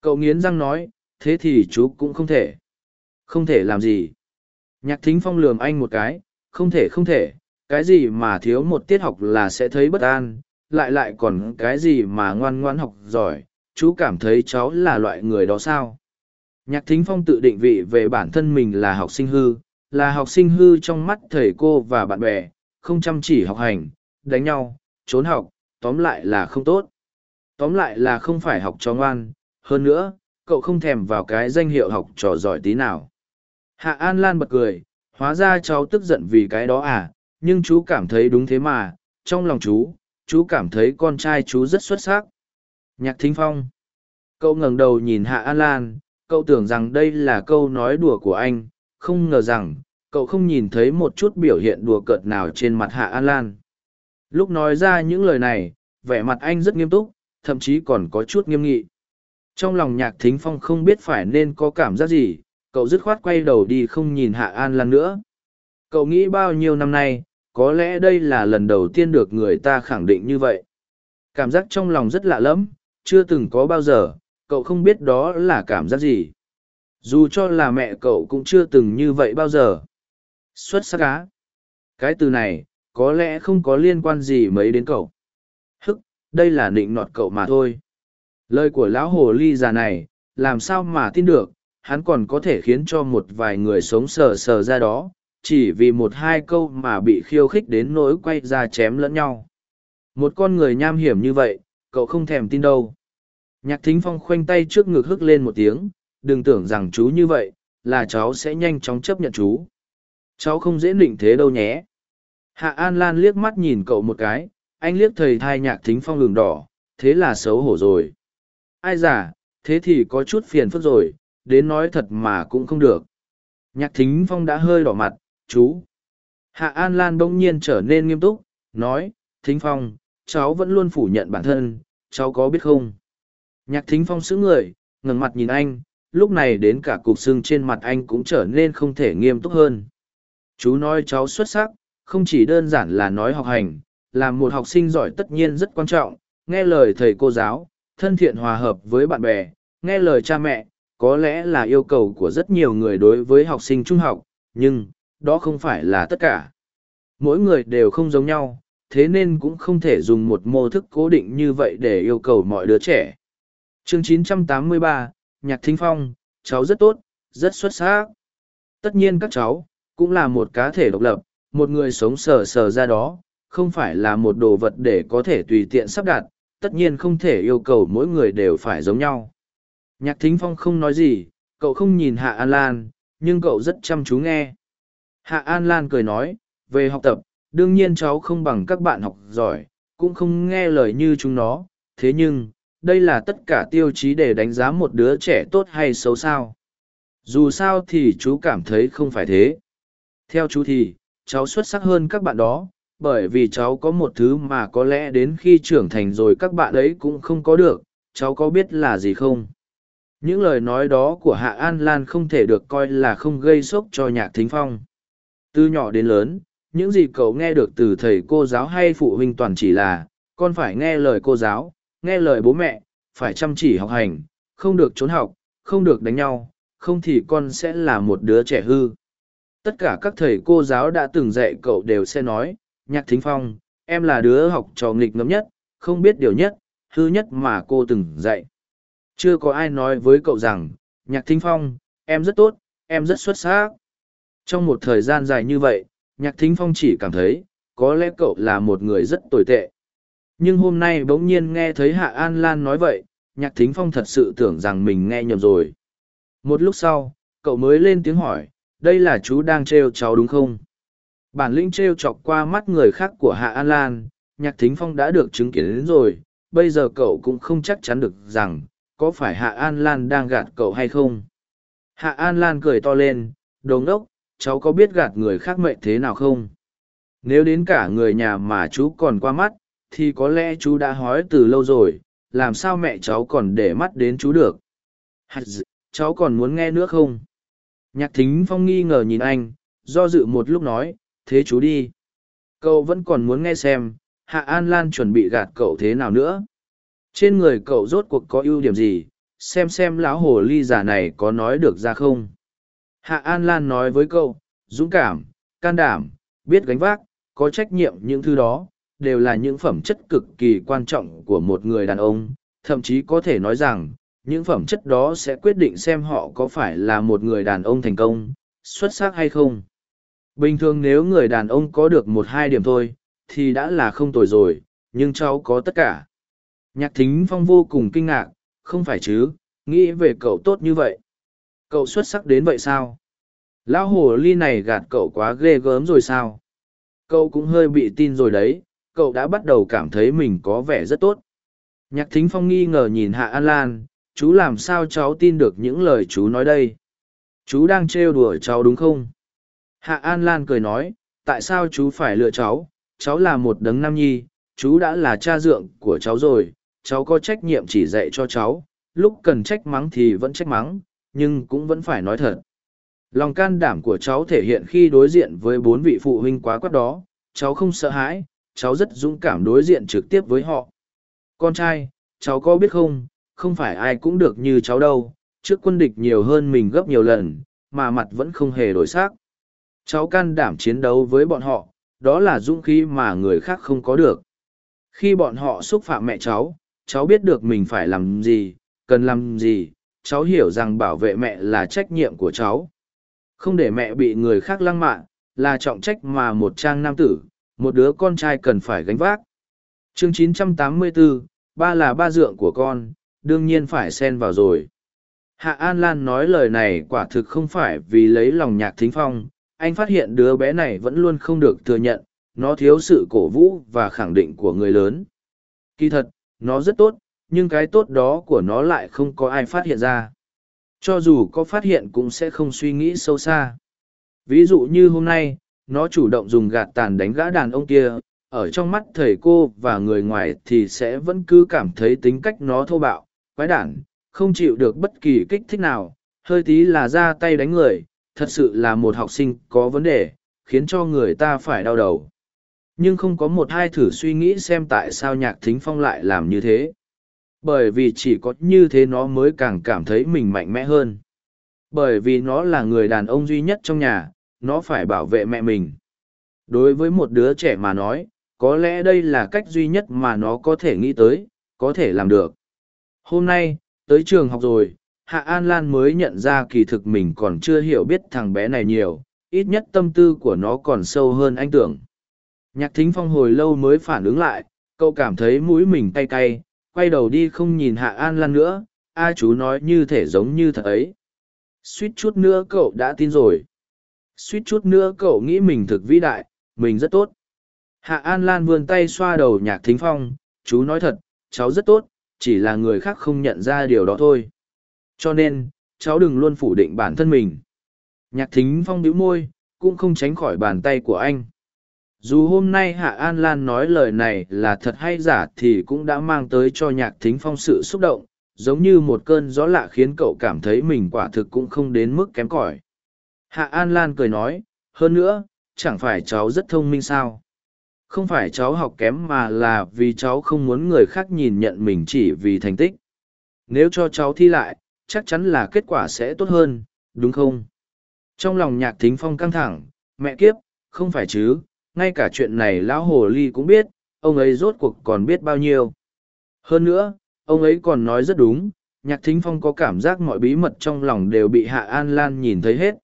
Cậu nghiến răng nói, thế thì chú cũng không thể. Không thể làm gì. Nhạc thính phong lườm anh một cái, không thể không thể, cái gì mà thiếu một tiết học là sẽ thấy bất an, lại lại còn cái gì mà ngoan ngoan học giỏi, chú cảm thấy cháu là loại người đó sao? Nhạc thính phong tự định vị về bản thân mình là học sinh hư, là học sinh hư trong mắt thầy cô và bạn bè, không chăm chỉ học hành, đánh nhau, trốn học, tóm lại là không tốt. Tóm lại là không phải học cho ngoan, hơn nữa, cậu không thèm vào cái danh hiệu học trò giỏi tí nào. Hạ An Lan bật cười, hóa ra cháu tức giận vì cái đó à, nhưng chú cảm thấy đúng thế mà, trong lòng chú, chú cảm thấy con trai chú rất xuất sắc. Nhạc Thính Phong. Cậu ngẩng đầu nhìn Hạ An Lan, cậu tưởng rằng đây là câu nói đùa của anh, không ngờ rằng, cậu không nhìn thấy một chút biểu hiện đùa cợt nào trên mặt Hạ An Lan. Lúc nói ra những lời này, vẻ mặt anh rất nghiêm túc, thậm chí còn có chút nghiêm nghị. Trong lòng nhạc thính phong không biết phải nên có cảm giác gì, cậu dứt khoát quay đầu đi không nhìn Hạ An Lan nữa. Cậu nghĩ bao nhiêu năm nay, có lẽ đây là lần đầu tiên được người ta khẳng định như vậy. Cảm giác trong lòng rất lạ lẫm, chưa từng có bao giờ, cậu không biết đó là cảm giác gì. Dù cho là mẹ cậu cũng chưa từng như vậy bao giờ. Xuất sắc á. Cái từ này, có lẽ không có liên quan gì mấy đến cậu. Hức, đây là định nọt cậu mà thôi. Lời của lão hồ ly già này, làm sao mà tin được, hắn còn có thể khiến cho một vài người sống sờ sờ ra đó, chỉ vì một hai câu mà bị khiêu khích đến nỗi quay ra chém lẫn nhau. Một con người nham hiểm như vậy, cậu không thèm tin đâu. Nhạc thính phong khoanh tay trước ngực hức lên một tiếng, đừng tưởng rằng chú như vậy, là cháu sẽ nhanh chóng chấp nhận chú. Cháu không dễ định thế đâu nhé. Hạ An Lan liếc mắt nhìn cậu một cái, anh liếc thầy thai nhạc thính phong đường đỏ, thế là xấu hổ rồi. Ai giả, thế thì có chút phiền phức rồi, đến nói thật mà cũng không được. Nhạc thính phong đã hơi đỏ mặt, chú. Hạ An Lan bỗng nhiên trở nên nghiêm túc, nói, thính phong, cháu vẫn luôn phủ nhận bản thân, cháu có biết không? Nhạc thính phong sững người, ngẩng mặt nhìn anh, lúc này đến cả cục xương trên mặt anh cũng trở nên không thể nghiêm túc hơn. Chú nói cháu xuất sắc, không chỉ đơn giản là nói học hành, là một học sinh giỏi tất nhiên rất quan trọng, nghe lời thầy cô giáo, thân thiện hòa hợp với bạn bè, nghe lời cha mẹ, có lẽ là yêu cầu của rất nhiều người đối với học sinh trung học, nhưng, đó không phải là tất cả. Mỗi người đều không giống nhau, thế nên cũng không thể dùng một mô thức cố định như vậy để yêu cầu mọi đứa trẻ. Chương 983, Nhạc Thính Phong, cháu rất tốt, rất xuất sắc. Tất nhiên các cháu, cũng là một cá thể độc lập, một người sống sờ sờ ra đó, không phải là một đồ vật để có thể tùy tiện sắp đặt, tất nhiên không thể yêu cầu mỗi người đều phải giống nhau. Nhạc Thính Phong không nói gì, cậu không nhìn Hạ An Lan, nhưng cậu rất chăm chú nghe. Hạ An Lan cười nói, về học tập, đương nhiên cháu không bằng các bạn học giỏi, cũng không nghe lời như chúng nó, thế nhưng, đây là tất cả tiêu chí để đánh giá một đứa trẻ tốt hay xấu sao. Dù sao thì chú cảm thấy không phải thế. Theo chú thì, cháu xuất sắc hơn các bạn đó, bởi vì cháu có một thứ mà có lẽ đến khi trưởng thành rồi các bạn ấy cũng không có được, cháu có biết là gì không? Những lời nói đó của Hạ An Lan không thể được coi là không gây sốc cho nhạc thính phong. Từ nhỏ đến lớn, những gì cậu nghe được từ thầy cô giáo hay phụ huynh toàn chỉ là, con phải nghe lời cô giáo, nghe lời bố mẹ, phải chăm chỉ học hành, không được trốn học, không được đánh nhau, không thì con sẽ là một đứa trẻ hư. Tất cả các thầy cô giáo đã từng dạy cậu đều sẽ nói, nhạc thính phong, em là đứa học trò nghịch ngẫm nhất, không biết điều nhất, hư nhất mà cô từng dạy. Chưa có ai nói với cậu rằng, nhạc thính phong, em rất tốt, em rất xuất sắc. Trong một thời gian dài như vậy, nhạc thính phong chỉ cảm thấy, có lẽ cậu là một người rất tồi tệ. Nhưng hôm nay bỗng nhiên nghe thấy Hạ An Lan nói vậy, nhạc thính phong thật sự tưởng rằng mình nghe nhầm rồi. Một lúc sau, cậu mới lên tiếng hỏi, đây là chú đang trêu cháu đúng không? Bản lĩnh trêu chọc qua mắt người khác của Hạ An Lan, nhạc thính phong đã được chứng kiến đến rồi, bây giờ cậu cũng không chắc chắn được rằng, có phải Hạ An Lan đang gạt cậu hay không? Hạ An Lan cười to lên, đồ ngốc, cháu có biết gạt người khác mệnh thế nào không? Nếu đến cả người nhà mà chú còn qua mắt, thì có lẽ chú đã hói từ lâu rồi, làm sao mẹ cháu còn để mắt đến chú được? Hạt d... cháu còn muốn nghe nữa không? Nhạc thính phong nghi ngờ nhìn anh, do dự một lúc nói, thế chú đi. Cậu vẫn còn muốn nghe xem, Hạ An Lan chuẩn bị gạt cậu thế nào nữa. Trên người cậu rốt cuộc có ưu điểm gì, xem xem lão hồ ly giả này có nói được ra không. Hạ An Lan nói với cậu, dũng cảm, can đảm, biết gánh vác, có trách nhiệm những thứ đó, đều là những phẩm chất cực kỳ quan trọng của một người đàn ông, thậm chí có thể nói rằng, những phẩm chất đó sẽ quyết định xem họ có phải là một người đàn ông thành công, xuất sắc hay không. Bình thường nếu người đàn ông có được một hai điểm thôi, thì đã là không tồi rồi, nhưng cháu có tất cả. Nhạc thính phong vô cùng kinh ngạc, không phải chứ, nghĩ về cậu tốt như vậy cậu xuất sắc đến vậy sao? Lão hồ ly này gạt cậu quá ghê gớm rồi sao? Cậu cũng hơi bị tin rồi đấy, cậu đã bắt đầu cảm thấy mình có vẻ rất tốt. Nhạc thính phong nghi ngờ nhìn hạ an lan, chú làm sao cháu tin được những lời chú nói đây? Chú đang trêu đùa cháu đúng không? Hạ an lan cười nói, tại sao chú phải lựa cháu? Cháu là một đấng nam nhi, chú đã là cha dượng của cháu rồi, cháu có trách nhiệm chỉ dạy cho cháu, lúc cần trách mắng thì vẫn trách mắng nhưng cũng vẫn phải nói thật. Lòng can đảm của cháu thể hiện khi đối diện với bốn vị phụ huynh quá quát đó, cháu không sợ hãi, cháu rất dũng cảm đối diện trực tiếp với họ. Con trai, cháu có biết không không phải ai cũng được như cháu đâu, trước quân địch nhiều hơn mình gấp nhiều lần, mà mặt vẫn không hề đổi sắc. Cháu can đảm chiến đấu với bọn họ, đó là dũng khí mà người khác không có được. Khi bọn họ xúc phạm mẹ cháu cháu biết được mình phải làm gì, cần làm gì cháu hiểu rằng bảo vệ mẹ là trách nhiệm của cháu. Không để mẹ bị người khác lăng mạ là trọng trách mà một trang nam tử một đứa con trai cần phải gánh vác. Chương 984, ba là ba dượng của con đương nhiên phải xen vào rồi. Hạ an lan nói lời này quả thực không phải vì lấy lòng nhạc thính phong anh phát hiện đứa bé này vẫn luôn không được thừa nhận nó thiếu sự cổ vũ và khẳng định của người lớn. Kỳ thật nó rất tốt nhưng cái tốt đó của nó lại không có ai phát hiện ra. Cho dù có phát hiện cũng sẽ không suy nghĩ sâu xa. Ví dụ như hôm nay, nó chủ động dùng gạt tàn đánh gã đàn ông kia, ở trong mắt thầy cô và người ngoài thì sẽ vẫn cứ cảm thấy tính cách nó thô bạo, quái đản, không chịu được bất kỳ kích thích nào, hơi tí là ra tay đánh người, thật sự là một học sinh có vấn đề, khiến cho người ta phải đau đầu. Nhưng không có một hai thử suy nghĩ xem tại sao nhạc thính phong lại làm như thế bởi vì chỉ có như thế nó mới càng cảm thấy mình mạnh mẽ hơn. Bởi vì nó là người đàn ông duy nhất trong nhà, nó phải bảo vệ mẹ mình. Đối với một đứa trẻ mà nói, có lẽ đây là cách duy nhất mà nó có thể nghĩ tới, có thể làm được. Hôm nay, tới trường học rồi, hạ an lan mới nhận ra kỳ thực mình còn chưa hiểu biết thằng bé này nhiều, ít nhất tâm tư của nó còn sâu hơn anh tưởng. Nhạc thính phong hồi lâu mới phản ứng lại, cậu cảm thấy mũi mình cay cay quay đầu đi không nhìn hạ an lan nữa, a chú nói như thể giống như thật ấy. Suýt chút nữa cậu đã tin rồi. Suýt chút nữa cậu nghĩ mình thực vĩ đại, mình rất tốt. Hạ an lan vươn tay xoa đầu nhạc thính phong, chú nói thật, cháu rất tốt, chỉ là người khác không nhận ra điều đó thôi. Cho nên, cháu đừng luôn phủ định bản thân mình. Nhạc thính phong bĩu môi, cũng không tránh khỏi bàn tay của anh dù hôm nay hạ an lan nói lời này là thật hay giả thì cũng đã mang tới cho nhạc thính phong sự xúc động, giống như một cơn gió lạ khiến cậu cảm thấy mình quả thực cũng không đến mức kém cỏi. Hạ an lan cười nói, hơn nữa, chẳng phải cháu rất thông minh sao? Không phải cháu học kém mà là vì cháu không muốn người khác nhìn nhận mình chỉ vì thành tích. Nếu cho cháu thi lại, chắc chắn là kết quả sẽ tốt hơn, đúng không? Trong lòng nhạc thính phong căng thẳng, mẹ kiếp, không phải chứ ngay cả chuyện này lão hồ ly cũng biết, ông ấy rốt cuộc còn biết bao nhiêu. Hơn nữa, ông ấy còn nói rất đúng, nhạc thính phong có cảm giác mọi bí mật trong lòng đều bị hạ an lan nhìn thấy hết.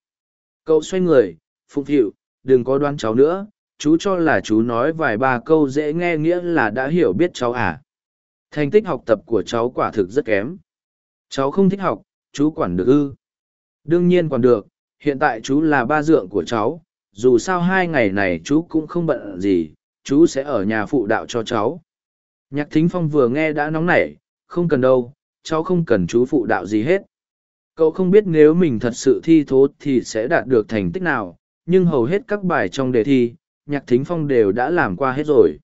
Cậu xoay người, phụng phịu đừng có đoán cháu nữa, chú cho là chú nói vài ba câu dễ nghe nghĩa là đã hiểu biết cháu à. Thành tích học tập của cháu quả thực rất kém. Cháu không thích học, chú quản được ư. Đương nhiên quản được, hiện tại chú là ba dượng của cháu dù sao hai ngày này chú cũng không bận gì, chú sẽ ở nhà phụ đạo cho cháu. Nhạc thính phong vừa nghe đã nóng nảy, không cần đâu, cháu không cần chú phụ đạo gì hết. Cậu không biết nếu mình thật sự thi thố thì sẽ đạt được thành tích nào, nhưng hầu hết các bài trong đề thi, nhạc thính phong đều đã làm qua hết rồi.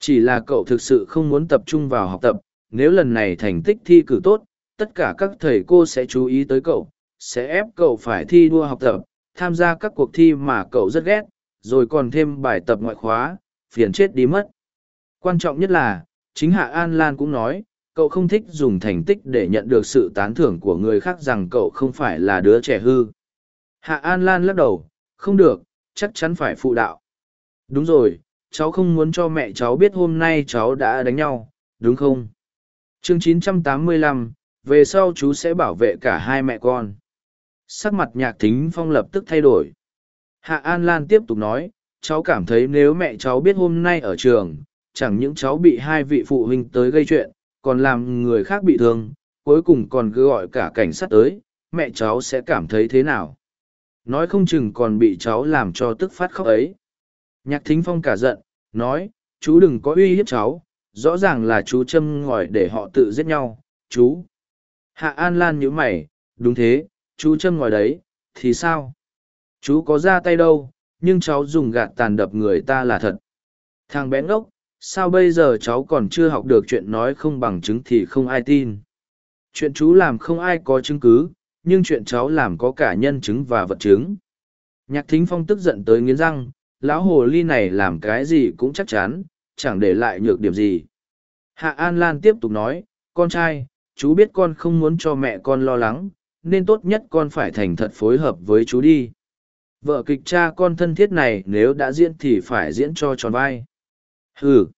Chỉ là cậu thực sự không muốn tập trung vào học tập, nếu lần này thành tích thi cử tốt, tất cả các thầy cô sẽ chú ý tới cậu, sẽ ép cậu phải thi đua học tập tham gia các cuộc thi mà cậu rất ghét rồi còn thêm bài tập ngoại khóa phiền chết đi mất. Quan trọng nhất là chính hạ an lan cũng nói cậu không thích dùng thành tích để nhận được sự tán thưởng của người khác rằng cậu không phải là đứa trẻ hư. Hạ an lan lắc đầu không được chắc chắn phải phụ đạo. Đúng rồi cháu không muốn cho mẹ cháu biết hôm nay cháu đã đánh nhau đúng không? Chương 985, về sau chú sẽ bảo vệ cả hai mẹ con sắc mặt nhạc thính phong lập tức thay đổi hạ an lan tiếp tục nói cháu cảm thấy nếu mẹ cháu biết hôm nay ở trường chẳng những cháu bị hai vị phụ huynh tới gây chuyện còn làm người khác bị thương cuối cùng còn cứ gọi cả cảnh sát tới, mẹ cháu sẽ cảm thấy thế nào? Nói không chừng còn bị cháu làm cho tức phát khóc ấy. Nhạc thính phong cả giận, nói, chú đừng có uy hiếp cháu, rõ ràng là chú châm ngòi để họ tự giết nhau, chú. Hạ An Lan nhíu mày, đúng thế, chú châm ngòi đấy, thì sao? Chú có ra tay đâu, nhưng cháu dùng gạt tàn đập người ta là thật. Thằng bé ngốc, sao bây giờ cháu còn chưa học được chuyện nói không bằng chứng thì không ai tin. Chuyện chú làm không ai có chứng cứ, nhưng chuyện cháu làm có cả nhân chứng và vật chứng. Nhạc thính phong tức giận tới nghiến răng, lão hồ ly này làm cái gì cũng chắc chắn, chẳng để lại nhược điểm gì. Hạ An Lan tiếp tục nói, con trai, chú biết con không muốn cho mẹ con lo lắng, nên tốt nhất con phải thành thật phối hợp với chú đi. Vợ kịch cha con thân thiết này nếu đã diễn thì phải diễn cho tròn vai. Ừ,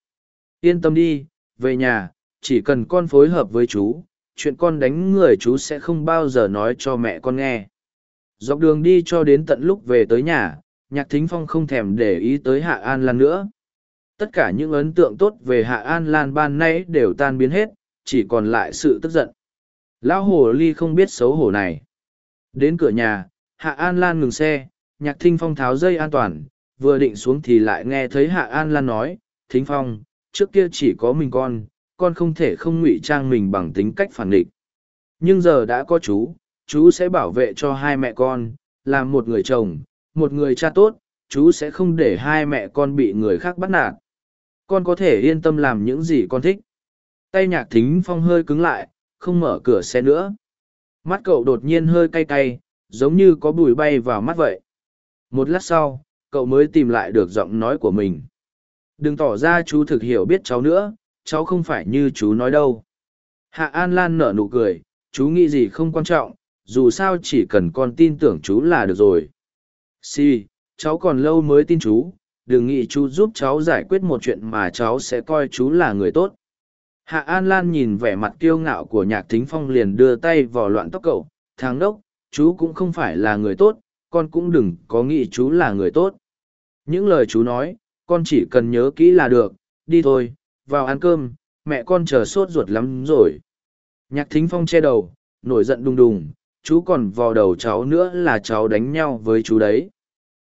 yên tâm đi, về nhà, chỉ cần con phối hợp với chú, chuyện con đánh người chú sẽ không bao giờ nói cho mẹ con nghe. Dọc đường đi cho đến tận lúc về tới nhà, nhạc thính phong không thèm để ý tới Hạ An Lan nữa. Tất cả những ấn tượng tốt về Hạ An Lan ban nay đều tan biến hết, chỉ còn lại sự tức giận. Lão hồ ly không biết xấu hổ này. Đến cửa nhà, Hạ An Lan ngừng xe, nhạc thính phong tháo dây an toàn, vừa định xuống thì lại nghe thấy Hạ An Lan nói, Thính phong, trước kia chỉ có mình con, con không thể không ngụy trang mình bằng tính cách phản địch. Nhưng giờ đã có chú, chú sẽ bảo vệ cho hai mẹ con, làm một người chồng, một người cha tốt, chú sẽ không để hai mẹ con bị người khác bắt nạt. Con có thể yên tâm làm những gì con thích. Tay nhạc thính phong hơi cứng lại, không mở cửa xe nữa. Mắt cậu đột nhiên hơi cay cay, giống như có bùi bay vào mắt vậy. Một lát sau, cậu mới tìm lại được giọng nói của mình. Đừng tỏ ra chú thực hiểu biết cháu nữa, cháu không phải như chú nói đâu. Hạ An Lan nở nụ cười, chú nghĩ gì không quan trọng, dù sao chỉ cần con tin tưởng chú là được rồi. Si, cháu còn lâu mới tin chú, đừng nghĩ chú giúp cháu giải quyết một chuyện mà cháu sẽ coi chú là người tốt. Hạ An Lan nhìn vẻ mặt kiêu ngạo của nhạc thính phong liền đưa tay vào loạn tóc cậu, thằng đốc, chú cũng không phải là người tốt, con cũng đừng có nghĩ chú là người tốt. Những lời chú nói, con chỉ cần nhớ kỹ là được, đi thôi, vào ăn cơm, mẹ con chờ sốt ruột lắm rồi. Nhạc thính phong che đầu, nổi giận đùng đùng, chú còn vò đầu cháu nữa là cháu đánh nhau với chú đấy.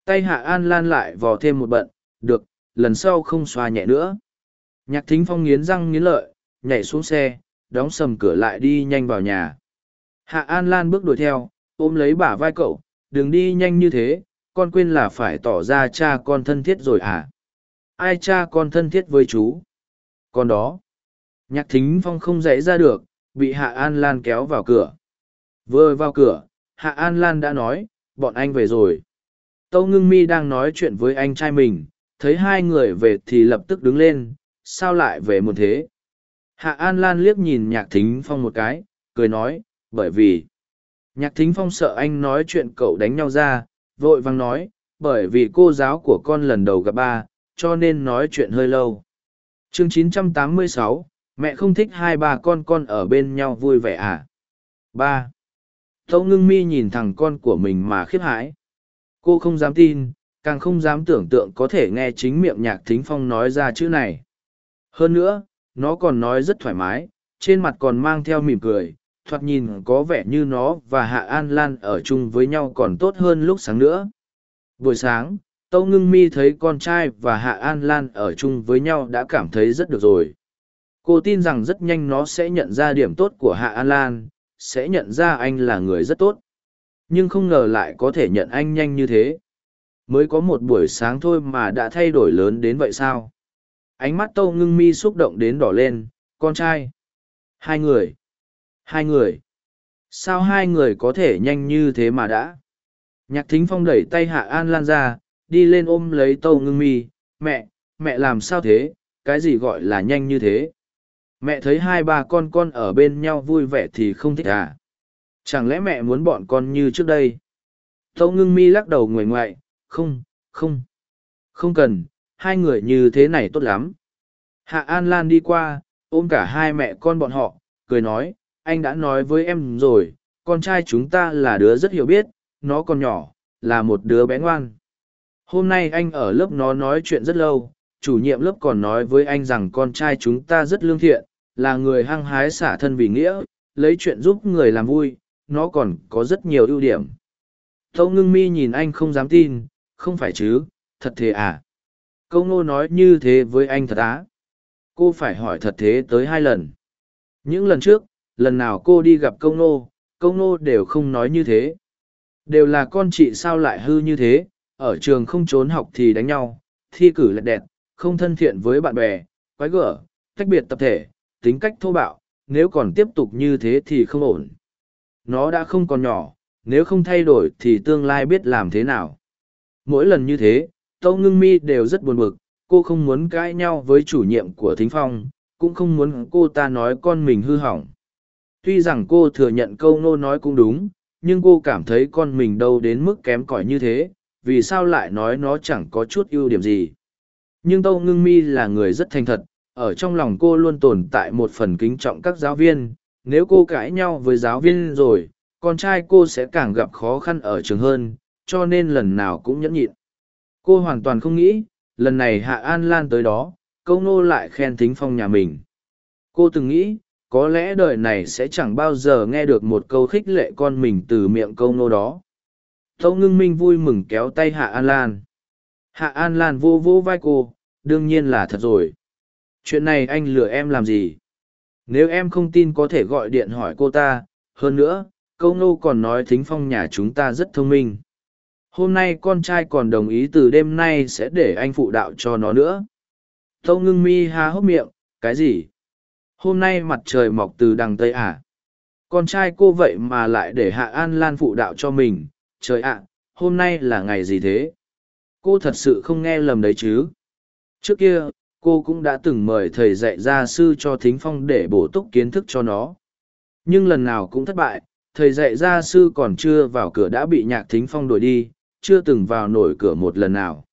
Tay hạ an lan lại vò thêm một bận, được, lần sau không xoa nhẹ nữa. Nhạc thính phong nghiến răng nghiến lợi, nhảy xuống xe, đóng sầm cửa lại đi nhanh vào nhà. Hạ an lan bước đuổi theo, ôm lấy bả vai cậu, đừng đi nhanh như thế, con quên là phải tỏ ra cha con thân thiết rồi à. Ai cha con thân thiết với chú? Con đó. Nhạc thính phong không dãy ra được, bị Hạ An Lan kéo vào cửa. Vừa vào cửa, Hạ An Lan đã nói, bọn anh về rồi. Tâu ngưng mi đang nói chuyện với anh trai mình, thấy hai người về thì lập tức đứng lên, sao lại về một thế? Hạ An Lan liếc nhìn nhạc thính phong một cái, cười nói, bởi vì... Nhạc thính phong sợ anh nói chuyện cậu đánh nhau ra, vội vàng nói, bởi vì cô giáo của con lần đầu gặp ba, cho nên nói chuyện hơi lâu. chương 986, mẹ không thích hai bà con con ở bên nhau vui vẻ à? ba Tâu ngưng mi nhìn thằng con của mình mà khiếp hãi. Cô không dám tin, càng không dám tưởng tượng có thể nghe chính miệng nhạc thính phong nói ra chữ này. Hơn nữa, nó còn nói rất thoải mái, trên mặt còn mang theo mỉm cười, thoạt nhìn có vẻ như nó và Hạ An Lan ở chung với nhau còn tốt hơn lúc sáng nữa. Buổi sáng, Tâu Ngưng Mi thấy con trai và Hạ An Lan ở chung với nhau đã cảm thấy rất được rồi. Cô tin rằng rất nhanh nó sẽ nhận ra điểm tốt của Hạ An Lan, sẽ nhận ra anh là người rất tốt. Nhưng không ngờ lại có thể nhận anh nhanh như thế. Mới có một buổi sáng thôi mà đã thay đổi lớn đến vậy sao? Ánh mắt Tâu Ngưng Mi xúc động đến đỏ lên, con trai. Hai người. Hai người. Sao hai người có thể nhanh như thế mà đã? Nhạc thính phong đẩy tay Hạ An Lan ra, đi lên ôm lấy tâu ngưng mi mẹ mẹ làm sao thế cái gì gọi là nhanh như thế mẹ thấy hai ba con con ở bên nhau vui vẻ thì không thích à chẳng lẽ mẹ muốn bọn con như trước đây tâu ngưng mi lắc đầu nguầy ngoại không không không cần hai người như thế này tốt lắm hạ an lan đi qua ôm cả hai mẹ con bọn họ cười nói anh đã nói với em rồi con trai chúng ta là đứa rất hiểu biết nó còn nhỏ là một đứa bé ngoan Hôm nay anh ở lớp nó nói chuyện rất lâu, chủ nhiệm lớp còn nói với anh rằng con trai chúng ta rất lương thiện, là người hăng hái xả thân vì nghĩa, lấy chuyện giúp người làm vui, nó còn có rất nhiều ưu điểm. Tâu ngưng mi nhìn anh không dám tin, không phải chứ, thật thế à? Câu ngô nói như thế với anh thật á. Cô phải hỏi thật thế tới hai lần. Những lần trước, lần nào cô đi gặp câu ngô, câu ngô đều không nói như thế. Đều là con chị sao lại hư như thế, ở trường không trốn học thì đánh nhau, thi cử lẹt đẹt không thân thiện với bạn bè, quái gở, tách biệt tập thể, tính cách thô bạo, nếu còn tiếp tục như thế thì không ổn. Nó đã không còn nhỏ, nếu không thay đổi thì tương lai biết làm thế nào. Mỗi lần như thế, Tâu Ngưng Mi đều rất buồn bực, cô không muốn cãi nhau với chủ nhiệm của Thính Phong, cũng không muốn cô ta nói con mình hư hỏng. Tuy rằng cô thừa nhận câu nô nói cũng đúng, nhưng cô cảm thấy con mình đâu đến mức kém cỏi như thế, vì sao lại nói nó chẳng có chút ưu điểm gì. Nhưng Tâu Ngưng Mi là người rất thành thật, ở trong lòng cô luôn tồn tại một phần kính trọng các giáo viên, nếu cô cãi nhau với giáo viên rồi, con trai cô sẽ càng gặp khó khăn ở trường hơn, cho nên lần nào cũng nhẫn nhịn. Cô hoàn toàn không nghĩ, lần này Hạ An Lan tới đó, câu nô lại khen thính phong nhà mình. Cô từng nghĩ, có lẽ đời này sẽ chẳng bao giờ nghe được một câu khích lệ con mình từ miệng câu nô đó. Tâu ngưng minh vui mừng kéo tay Hạ An Lan. Hạ An Lan vô vô vai cô, đương nhiên là thật rồi. Chuyện này anh lừa em làm gì? Nếu em không tin có thể gọi điện hỏi cô ta, hơn nữa, câu nô còn nói thính phong nhà chúng ta rất thông minh hôm nay con trai còn đồng ý từ đêm nay sẽ để anh phụ đạo cho nó nữa. Tâu ngưng mi há hốc miệng, cái gì? Hôm nay mặt trời mọc từ đằng tây à? con trai cô vậy mà lại để hạ an lan phụ đạo cho mình. Trời ạ, hôm nay là ngày gì thế? Cô thật sự không nghe lầm đấy chứ? Trước kia, cô cũng đã từng mời thầy dạy gia sư cho thính phong để bổ túc kiến thức cho nó. Nhưng lần nào cũng thất bại, thầy dạy gia sư còn chưa vào cửa đã bị nhạc thính phong đuổi đi chưa từng vào nổi cửa một lần nào.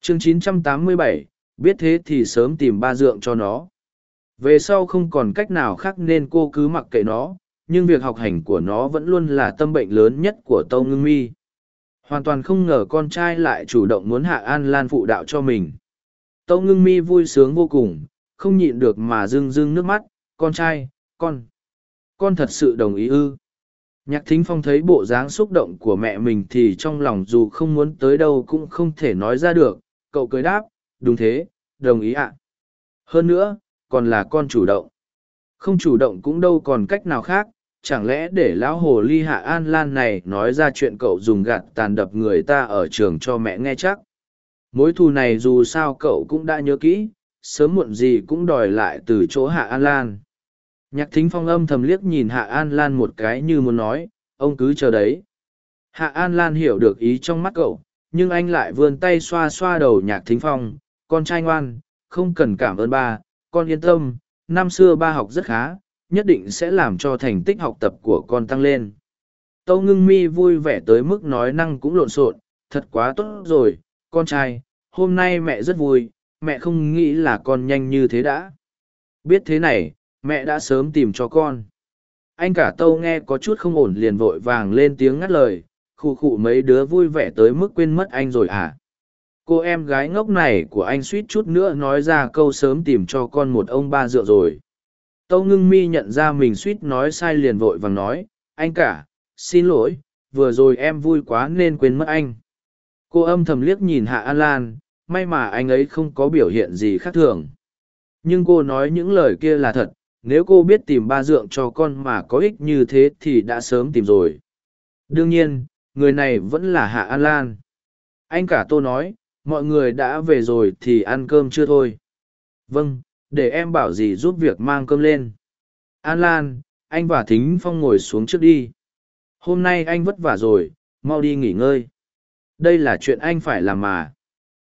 Chương 987, biết thế thì sớm tìm ba dượng cho nó. Về sau không còn cách nào khác nên cô cứ mặc kệ nó, nhưng việc học hành của nó vẫn luôn là tâm bệnh lớn nhất của Tâu Ngưng Mi. Hoàn toàn không ngờ con trai lại chủ động muốn Hạ An Lan phụ đạo cho mình. Tâu Ngưng Mi vui sướng vô cùng, không nhịn được mà rưng rưng nước mắt, con trai, con. Con thật sự đồng ý ư. Nhạc thính phong thấy bộ dáng xúc động của mẹ mình thì trong lòng dù không muốn tới đâu cũng không thể nói ra được, cậu cười đáp, đúng thế, đồng ý ạ. Hơn nữa, còn là con chủ động. Không chủ động cũng đâu còn cách nào khác, chẳng lẽ để lão hồ ly hạ an lan này nói ra chuyện cậu dùng gạt tàn đập người ta ở trường cho mẹ nghe chắc. Mối thù này dù sao cậu cũng đã nhớ kỹ, sớm muộn gì cũng đòi lại từ chỗ hạ an lan. Nhạc thính phong âm thầm liếc nhìn Hạ An Lan một cái như muốn nói, ông cứ chờ đấy. Hạ An Lan hiểu được ý trong mắt cậu, nhưng anh lại vươn tay xoa xoa đầu nhạc thính phong, con trai ngoan, không cần cảm ơn ba, con yên tâm, năm xưa ba học rất khá, nhất định sẽ làm cho thành tích học tập của con tăng lên. Tâu ngưng mi vui vẻ tới mức nói năng cũng lộn xộn, thật quá tốt rồi, con trai, hôm nay mẹ rất vui, mẹ không nghĩ là con nhanh như thế đã. Biết thế này, mẹ đã sớm tìm cho con. Anh cả tâu nghe có chút không ổn liền vội vàng lên tiếng ngắt lời khụ khụ mấy đứa vui vẻ tới mức quên mất anh rồi à? Cô em gái ngốc này của anh suýt chút nữa nói ra câu sớm tìm cho con một ông ba dựa rồi. Tâu ngưng mi nhận ra mình suýt nói sai liền vội vàng nói, anh cả, xin lỗi, vừa rồi em vui quá nên quên mất anh. Cô âm thầm liếc nhìn hạ an lan, may mà anh ấy không có biểu hiện gì khác thường. Nhưng cô nói những lời kia là thật nếu cô biết tìm ba dượng cho con mà có ích như thế thì đã sớm tìm rồi. Đương nhiên, người này vẫn là hạ an lan. Anh cả tô nói, mọi người đã về rồi thì ăn cơm chưa thôi. Vâng để em bảo gì giúp việc mang cơm lên. An lan, anh và thính phong ngồi xuống trước đi. Hôm nay anh vất vả rồi, mau đi nghỉ ngơi. Đây là chuyện anh phải làm mà.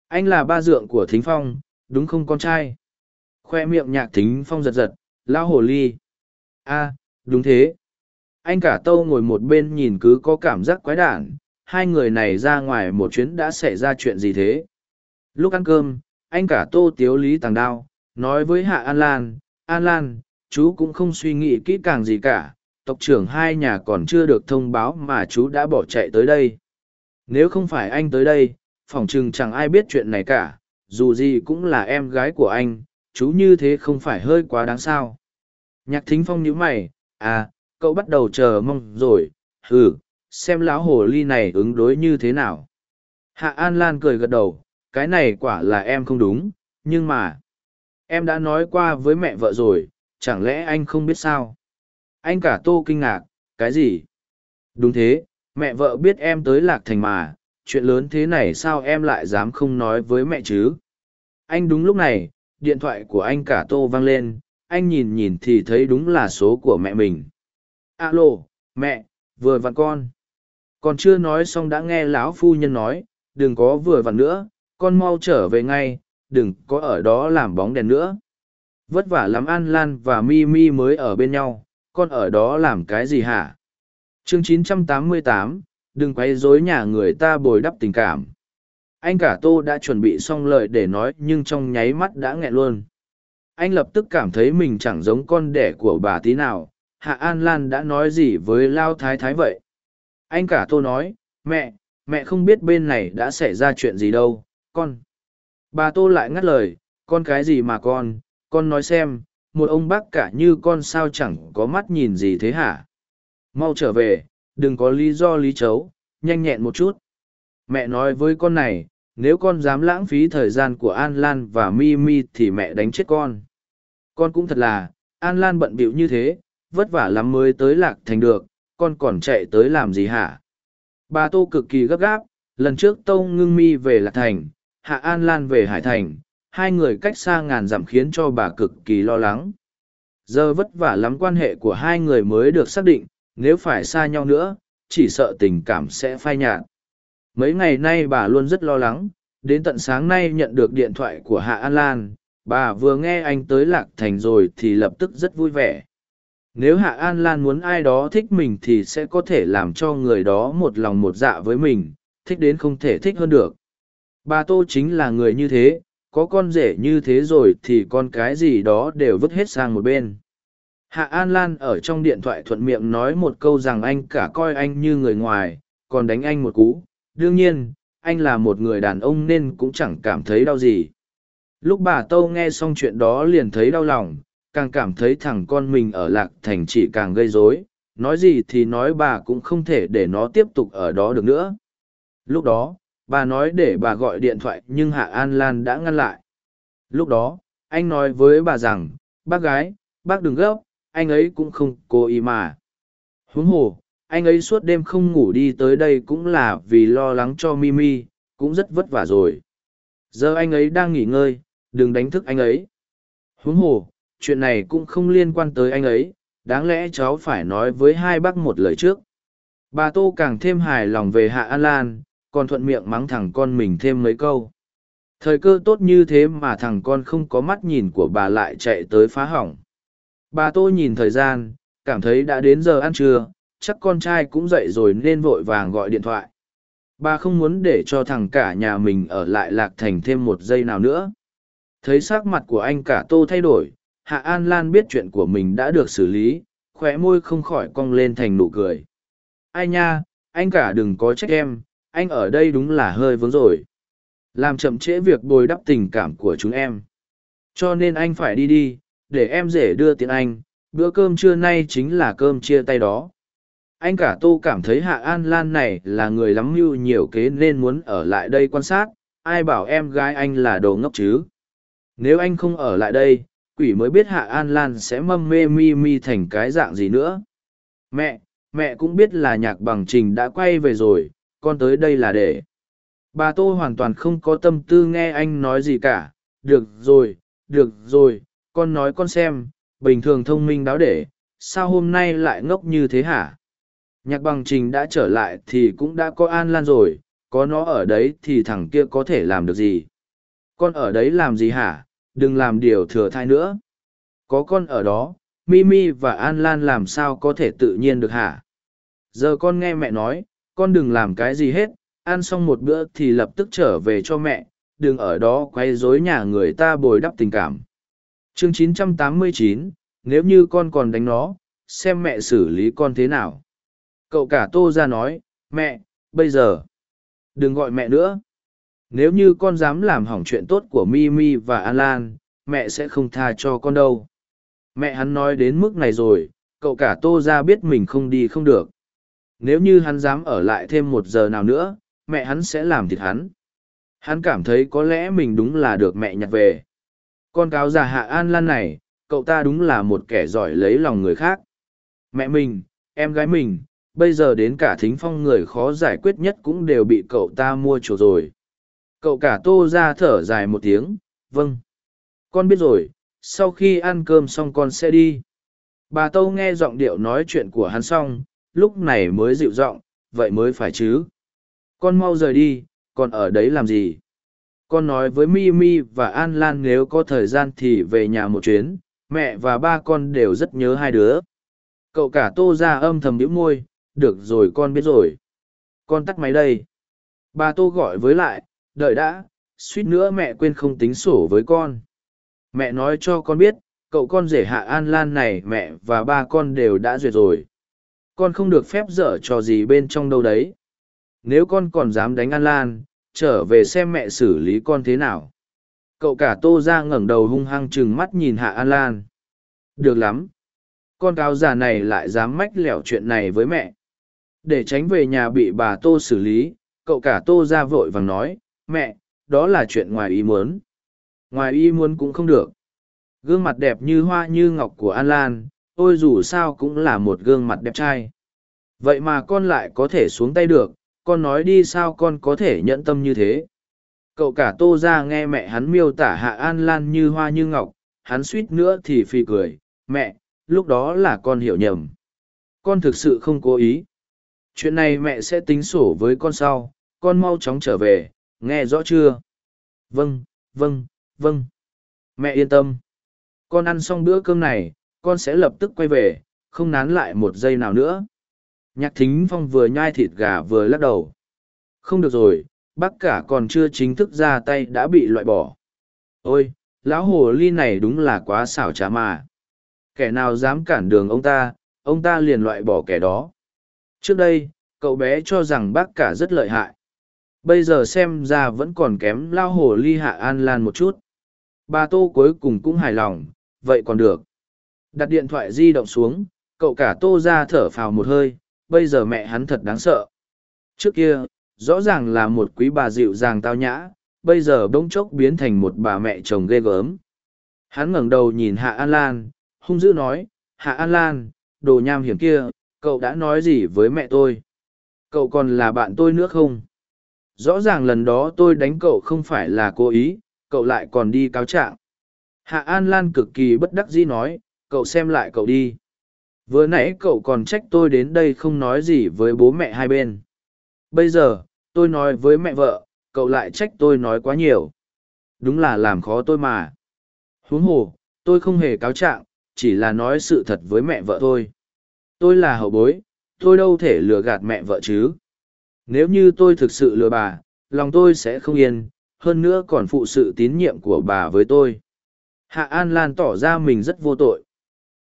Anh là ba dượng của thính phong, đúng không con trai? Khoe miệng nhạc thính phong giật giật lão hồ ly. A, đúng thế. Anh cả tâu ngồi một bên nhìn cứ có cảm giác quái đản, hai người này ra ngoài một chuyến đã xảy ra chuyện gì thế? Lúc ăn cơm, anh cả tô tiếu lý tàng đao, nói với hạ an lan an lan, chú cũng không suy nghĩ kỹ càng gì cả, tộc trưởng hai nhà còn chưa được thông báo mà chú đã bỏ chạy tới đây. Nếu không phải anh tới đây, phỏng chừng chẳng ai biết chuyện này cả, dù gì cũng là em gái của anh chú như thế không phải hơi quá đáng sao. Nhạc thính phong nhíu mày, à, cậu bắt đầu chờ mong rồi ừ xem lão hồ ly này ứng đối như thế nào. Hạ an lan cười gật đầu cái này quả là em không đúng nhưng mà em đã nói qua với mẹ vợ rồi chẳng lẽ anh không biết sao? Anh cả tô kinh ngạc cái gì? Đúng thế mẹ vợ biết em tới lạc thành mà chuyện lớn thế này sao em lại dám không nói với mẹ chứ? Anh đúng lúc này điện thoại của anh cả tô vang lên anh nhìn nhìn thì thấy đúng là số của mẹ mình. Alo mẹ vừa vặn con. Còn chưa nói xong đã nghe lão phu nhân nói đừng có vừa vặn nữa con mau trở về ngay đừng có ở đó làm bóng đèn nữa. Vất vả lắm an lan và mi mi mới ở bên nhau con ở đó làm cái gì hả? Chương 988, đừng quấy rối nhà người ta bồi đắp tình cảm anh cả tô đã chuẩn bị xong lời để nói nhưng trong nháy mắt đã nghẹn luôn. Anh lập tức cảm thấy mình chẳng giống con đẻ của bà tí nào. Hạ an lan đã nói gì với lao thái thái vậy? Anh cả tô nói, mẹ mẹ không biết bên này đã xảy ra chuyện gì đâu, con. Bà tô lại ngắt lời, con cái gì mà con? Con nói xem, một ông bác cả như con sao chẳng có mắt nhìn gì thế hả? Mau trở về, đừng có lý do lý chấu, nhanh nhẹn một chút. Mẹ nói với con này nếu con dám lãng phí thời gian của an lan và mi mi thì mẹ đánh chết con. Con cũng thật là, an lan bận bịu như thế, vất vả lắm mới tới lạc thành được, con còn chạy tới làm gì hả? Bà tô cực kỳ gấp gáp, lần trước tâu ngưng mi về lạc thành, hạ an lan về hải thành, hai người cách xa ngàn dặm khiến cho bà cực kỳ lo lắng. Giờ vất vả lắm quan hệ của hai người mới được xác định, nếu phải xa nhau nữa, chỉ sợ tình cảm sẽ phai nhạt mấy ngày nay bà luôn rất lo lắng, đến tận sáng nay nhận được điện thoại của hạ an lan, bà vừa nghe anh tới lạc thành rồi thì lập tức rất vui vẻ. Nếu hạ an lan muốn ai đó thích mình thì sẽ có thể làm cho người đó một lòng một dạ với mình, thích đến không thể thích hơn được. Bà tô chính là người như thế, có con rể như thế rồi thì con cái gì đó đều vứt hết sang một bên. Hạ an lan ở trong điện thoại thuận miệng nói một câu rằng anh cả coi anh như người ngoài, còn đánh anh một cú đương nhiên, anh là một người đàn ông nên cũng chẳng cảm thấy đau gì. Lúc bà tâu nghe xong chuyện đó liền thấy đau lòng, càng cảm thấy thằng con mình ở lạc thành chỉ càng gây rối. Nói gì thì nói bà cũng không thể để nó tiếp tục ở đó được nữa. Lúc đó, bà nói để bà gọi điện thoại nhưng hạ an lan đã ngăn lại. Lúc đó, anh nói với bà rằng, bác gái, bác đừng gấp, anh ấy cũng không cố ý mà. Huống hồ anh ấy suốt đêm không ngủ đi tới đây cũng là vì lo lắng cho mimi, cũng rất vất vả rồi. Giờ anh ấy đang nghỉ ngơi, đừng đánh thức anh ấy. Huống hồ, chuyện này cũng không liên quan tới anh ấy, đáng lẽ cháu phải nói với hai bác một lời trước. Bà tô càng thêm hài lòng về hạ an lan, còn thuận miệng mắng thằng con mình thêm mấy câu. Thời cơ tốt như thế mà thằng con không có mắt nhìn của bà lại chạy tới phá hỏng. Bà tô nhìn thời gian, cảm thấy đã đến giờ ăn trưa chắc con trai cũng dậy rồi nên vội vàng gọi điện thoại. Bà không muốn để cho thằng cả nhà mình ở lại lạc thành thêm một giây nào nữa. Thấy sắc mặt của anh cả tô thay đổi, hạ an lan biết chuyện của mình đã được xử lý khỏe môi không khỏi cong lên thành nụ cười. Ai nha, anh cả đừng có trách em, anh ở đây đúng là hơi vướng rồi. Làm chậm trễ việc bồi đắp tình cảm của chúng em. Cho nên anh phải đi đi, để em rể đưa tiền anh, bữa cơm trưa nay chính là cơm chia tay đó anh cả tô cảm thấy hạ an lan này là người lắm mưu nhiều kế nên muốn ở lại đây quan sát, ai bảo em gái anh là đồ ngốc chứ? Nếu anh không ở lại đây, quỷ mới biết hạ an lan sẽ mâm mê mi mi thành cái dạng gì nữa. Mẹ mẹ cũng biết là nhạc bằng trình đã quay về rồi, con tới đây là để. Bà tô hoàn toàn không có tâm tư nghe anh nói gì cả. Được rồi được rồi, con nói con xem, bình thường thông minh đáo để, sao hôm nay lại ngốc như thế hả? Nhạc bằng trình đã trở lại thì cũng đã có an lan rồi có nó ở đấy thì thằng kia có thể làm được gì? Con ở đấy làm gì hả? Đừng làm điều thừa thai nữa. Có con ở đó mimi và an lan làm sao có thể tự nhiên được hả? Giờ con nghe mẹ nói con đừng làm cái gì hết ăn xong một bữa thì lập tức trở về cho mẹ đừng ở đó quay rối nhà người ta bồi đắp tình cảm. Chương 989, nếu như con còn đánh nó xem mẹ xử lý con thế nào cậu cả tô ra nói, mẹ, bây giờ đừng gọi mẹ nữa. Nếu như con dám làm hỏng chuyện tốt của mi mi và an lan mẹ sẽ không tha cho con đâu. Mẹ hắn nói đến mức này rồi, cậu cả tô ra biết mình không đi không được. Nếu như hắn dám ở lại thêm một giờ nào nữa, mẹ hắn sẽ làm thịt hắn. Hắn cảm thấy có lẽ mình đúng là được mẹ nhặt về. Con cáo già hạ an lan này, cậu ta đúng là một kẻ giỏi lấy lòng người khác. Mẹ mình, em gái mình bây giờ đến cả thính phong người khó giải quyết nhất cũng đều bị cậu ta mua chuộc rồi. Cậu cả tô ra thở dài một tiếng vâng. Con biết rồi, sau khi ăn cơm xong con sẽ đi. Bà tâu nghe giọng điệu nói chuyện của hắn xong, lúc này mới dịu giọng, vậy mới phải chứ. Con mau rời đi, còn ở đấy làm gì? Con nói với mi mi và an lan nếu có thời gian thì về nhà một chuyến, mẹ và ba con đều rất nhớ hai đứa. Cậu cả tô ra âm thầm đĩu môi được rồi con biết rồi. Con tắt máy đây. Bà tô gọi với lại, đợi đã, suýt nữa mẹ quên không tính sổ với con. Mẹ nói cho con biết, cậu con rể hạ an lan này mẹ và ba con đều đã duyệt rồi. Con không được phép dở trò gì bên trong đâu đấy. Nếu con còn dám đánh an lan, trở về xem mẹ xử lý con thế nào. Cậu cả tô ra ngẩng đầu hung hăng chừng mắt nhìn hạ an lan. Được lắm. Con cáo già này lại dám mách lẻo chuyện này với mẹ để tránh về nhà bị bà tô xử lý, cậu cả tô ra vội vàng nói, mẹ, đó là chuyện ngoài ý muốn. Ngoài ý muốn cũng không được. Gương mặt đẹp như hoa như ngọc của an lan, ôi dù sao cũng là một gương mặt đẹp trai. Vậy mà con lại có thể xuống tay được, con nói đi sao con có thể nhẫn tâm như thế? Cậu cả tô ra nghe mẹ hắn miêu tả hạ an lan như hoa như ngọc, hắn suýt nữa thì phì cười, mẹ, lúc đó là con hiểu nhầm. Con thực sự không cố ý chuyện này mẹ sẽ tính sổ với con sau, con mau chóng trở về, nghe rõ chưa? Vâng vâng vâng. Mẹ yên tâm. Con ăn xong bữa cơm này, con sẽ lập tức quay về, không nán lại một giây nào nữa. Nhạc thính phong vừa nhai thịt gà vừa lắc đầu. Không được rồi, bác cả còn chưa chính thức ra tay đã bị loại bỏ. Ôi, lão hồ ly này đúng là quá xảo trá mà. Kẻ nào dám cản đường ông ta ông ta liền loại bỏ kẻ đó trước đây, cậu bé cho rằng bác cả rất lợi hại. Bây giờ xem ra vẫn còn kém lao hồ ly hạ an lan một chút. Bà tô cuối cùng cũng hài lòng, vậy còn được. Đặt điện thoại di động xuống, cậu cả tô ra thở phào một hơi, bây giờ mẹ hắn thật đáng sợ. Trước kia, rõ ràng là một quý bà dịu dàng tao nhã, bây giờ bỗng chốc biến thành một bà mẹ chồng ghê gớm. Hắn ngẩng đầu nhìn hạ an lan, hung dữ nói, hạ an lan, đồ nham hiểm kia cậu đã nói gì với mẹ tôi? Cậu còn là bạn tôi nữa không? Rõ ràng lần đó tôi đánh cậu không phải là cố ý, cậu lại còn đi cáo trạng. Hạ an lan cực kỳ bất đắc dĩ nói, cậu xem lại cậu đi. Vừa nãy cậu còn trách tôi đến đây không nói gì với bố mẹ hai bên. Bây giờ, tôi nói với mẹ vợ, cậu lại trách tôi nói quá nhiều. Đúng là làm khó tôi mà. Huống hồ, tôi không hề cáo trạng, chỉ là nói sự thật với mẹ vợ tôi tôi là hậu bối tôi đâu thể lừa gạt mẹ vợ chứ. Nếu như tôi thực sự lừa bà lòng tôi sẽ không yên hơn nữa còn phụ sự tín nhiệm của bà với tôi. Hạ an lan tỏ ra mình rất vô tội.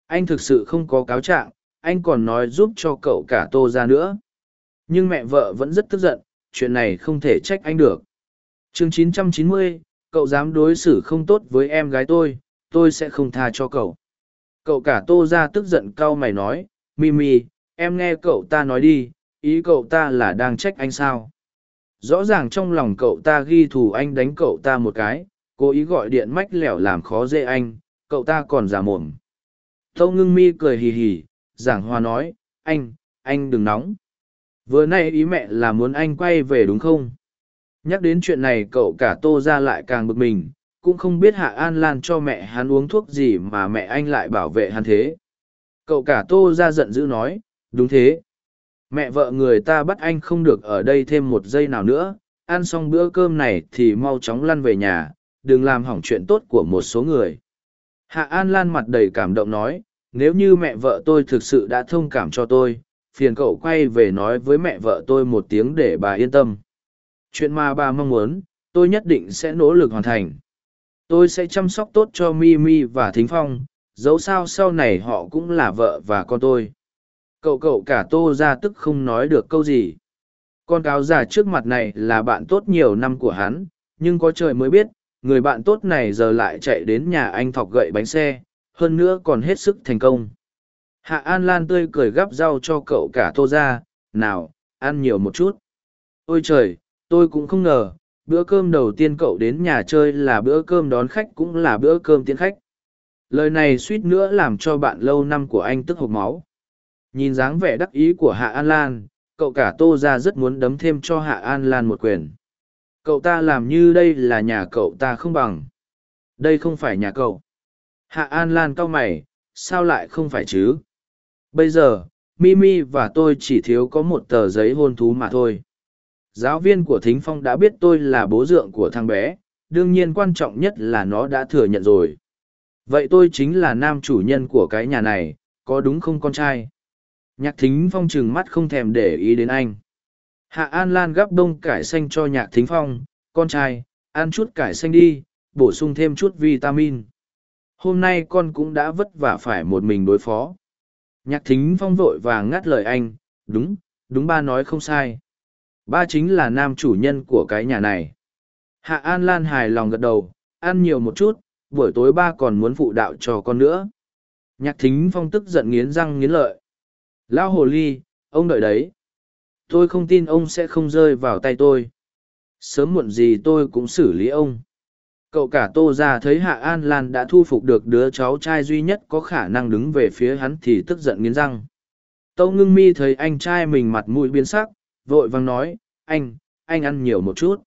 Anh thực sự không có cáo trạng anh còn nói giúp cho cậu cả tô ra nữa. Nhưng mẹ vợ vẫn rất tức giận chuyện này không thể trách anh được. Chương 990, cậu dám đối xử không tốt với em gái tôi tôi sẽ không tha cho cậu. Cậu cả tô ra tức giận cau mày nói mimi, em nghe cậu ta nói đi, ý cậu ta là đang trách anh sao? Rõ ràng trong lòng cậu ta ghi thù anh đánh cậu ta một cái, cố ý gọi điện mách lẻo làm khó dễ anh, cậu ta còn giả mồm. Tâu ngưng mi cười hì hì, giảng hòa nói, anh anh đừng nóng. Vừa nay ý mẹ là muốn anh quay về đúng không? Nhắc đến chuyện này cậu cả tô ra lại càng bực mình, cũng không biết hạ an lan cho mẹ hắn uống thuốc gì mà mẹ anh lại bảo vệ hắn thế cậu cả tô ra giận dữ nói, đúng thế. Mẹ vợ người ta bắt anh không được ở đây thêm một giây nào nữa. Ăn xong bữa cơm này thì mau chóng lăn về nhà, đừng làm hỏng chuyện tốt của một số người. Hạ an lan mặt đầy cảm động nói, nếu như mẹ vợ tôi thực sự đã thông cảm cho tôi, phiền cậu quay về nói với mẹ vợ tôi một tiếng để bà yên tâm. Chuyện mà bà mong muốn, tôi nhất định sẽ nỗ lực hoàn thành. Tôi sẽ chăm sóc tốt cho mi mi và thính phong dẫu sao sau này họ cũng là vợ và con tôi cậu cậu cả tô ra tức không nói được câu gì con cáo già trước mặt này là bạn tốt nhiều năm của hắn nhưng có trời mới biết người bạn tốt này giờ lại chạy đến nhà anh thọc gậy bánh xe hơn nữa còn hết sức thành công Hạ An Lan tươi cười gắp rau cho cậu cả tô ra, nào, ăn nhiều một chút. Ôi trời, tôi cũng không ngờ, bữa cơm đầu tiên cậu đến nhà chơi là bữa cơm đón khách cũng là bữa cơm tiễn khách. Lời này suýt nữa làm cho bạn lâu năm của anh tức hộp máu. Nhìn dáng vẻ đắc ý của Hạ An Lan, cậu cả tô ra rất muốn đấm thêm cho Hạ An Lan một quyền. Cậu ta làm như đây là nhà cậu ta không bằng. Đây không phải nhà cậu. Hạ An Lan cau mày, sao lại không phải chứ? Bây giờ, Mimi và tôi chỉ thiếu có một tờ giấy hôn thú mà thôi. Giáo viên của Thính Phong đã biết tôi là bố dượng của thằng bé, đương nhiên quan trọng nhất là nó đã thừa nhận rồi. Vậy tôi chính là nam chủ nhân của cái nhà này, có đúng không con trai? Nhạc Thính Phong trừng mắt không thèm để ý đến anh. Hạ An Lan gắp đông cải xanh cho Nhạc Thính Phong, con trai, ăn chút cải xanh đi, bổ sung thêm chút vitamin. Hôm nay con cũng đã vất vả phải một mình đối phó. Nhạc thính phong vội và ngắt lời anh, đúng, đúng ba nói không sai. Ba chính là nam chủ nhân của cái nhà này. Hạ An Lan hài lòng gật đầu, ăn nhiều một chút, buổi tối ba còn muốn phụ đạo cho con nữa. Nhạc thính phong tức giận nghiến răng nghiến lợi. Lão hồ ly, ông đợi đấy. Tôi không tin ông sẽ không rơi vào tay tôi. Sớm muộn gì tôi cũng xử lý ông cậu cả tô ra thấy hạ an lan đã thu phục được đứa cháu trai duy nhất có khả năng đứng về phía hắn thì tức giận nghiến răng tâu ngưng mi thấy anh trai mình mặt mũi biến sắc vội vàng nói anh anh ăn nhiều một chút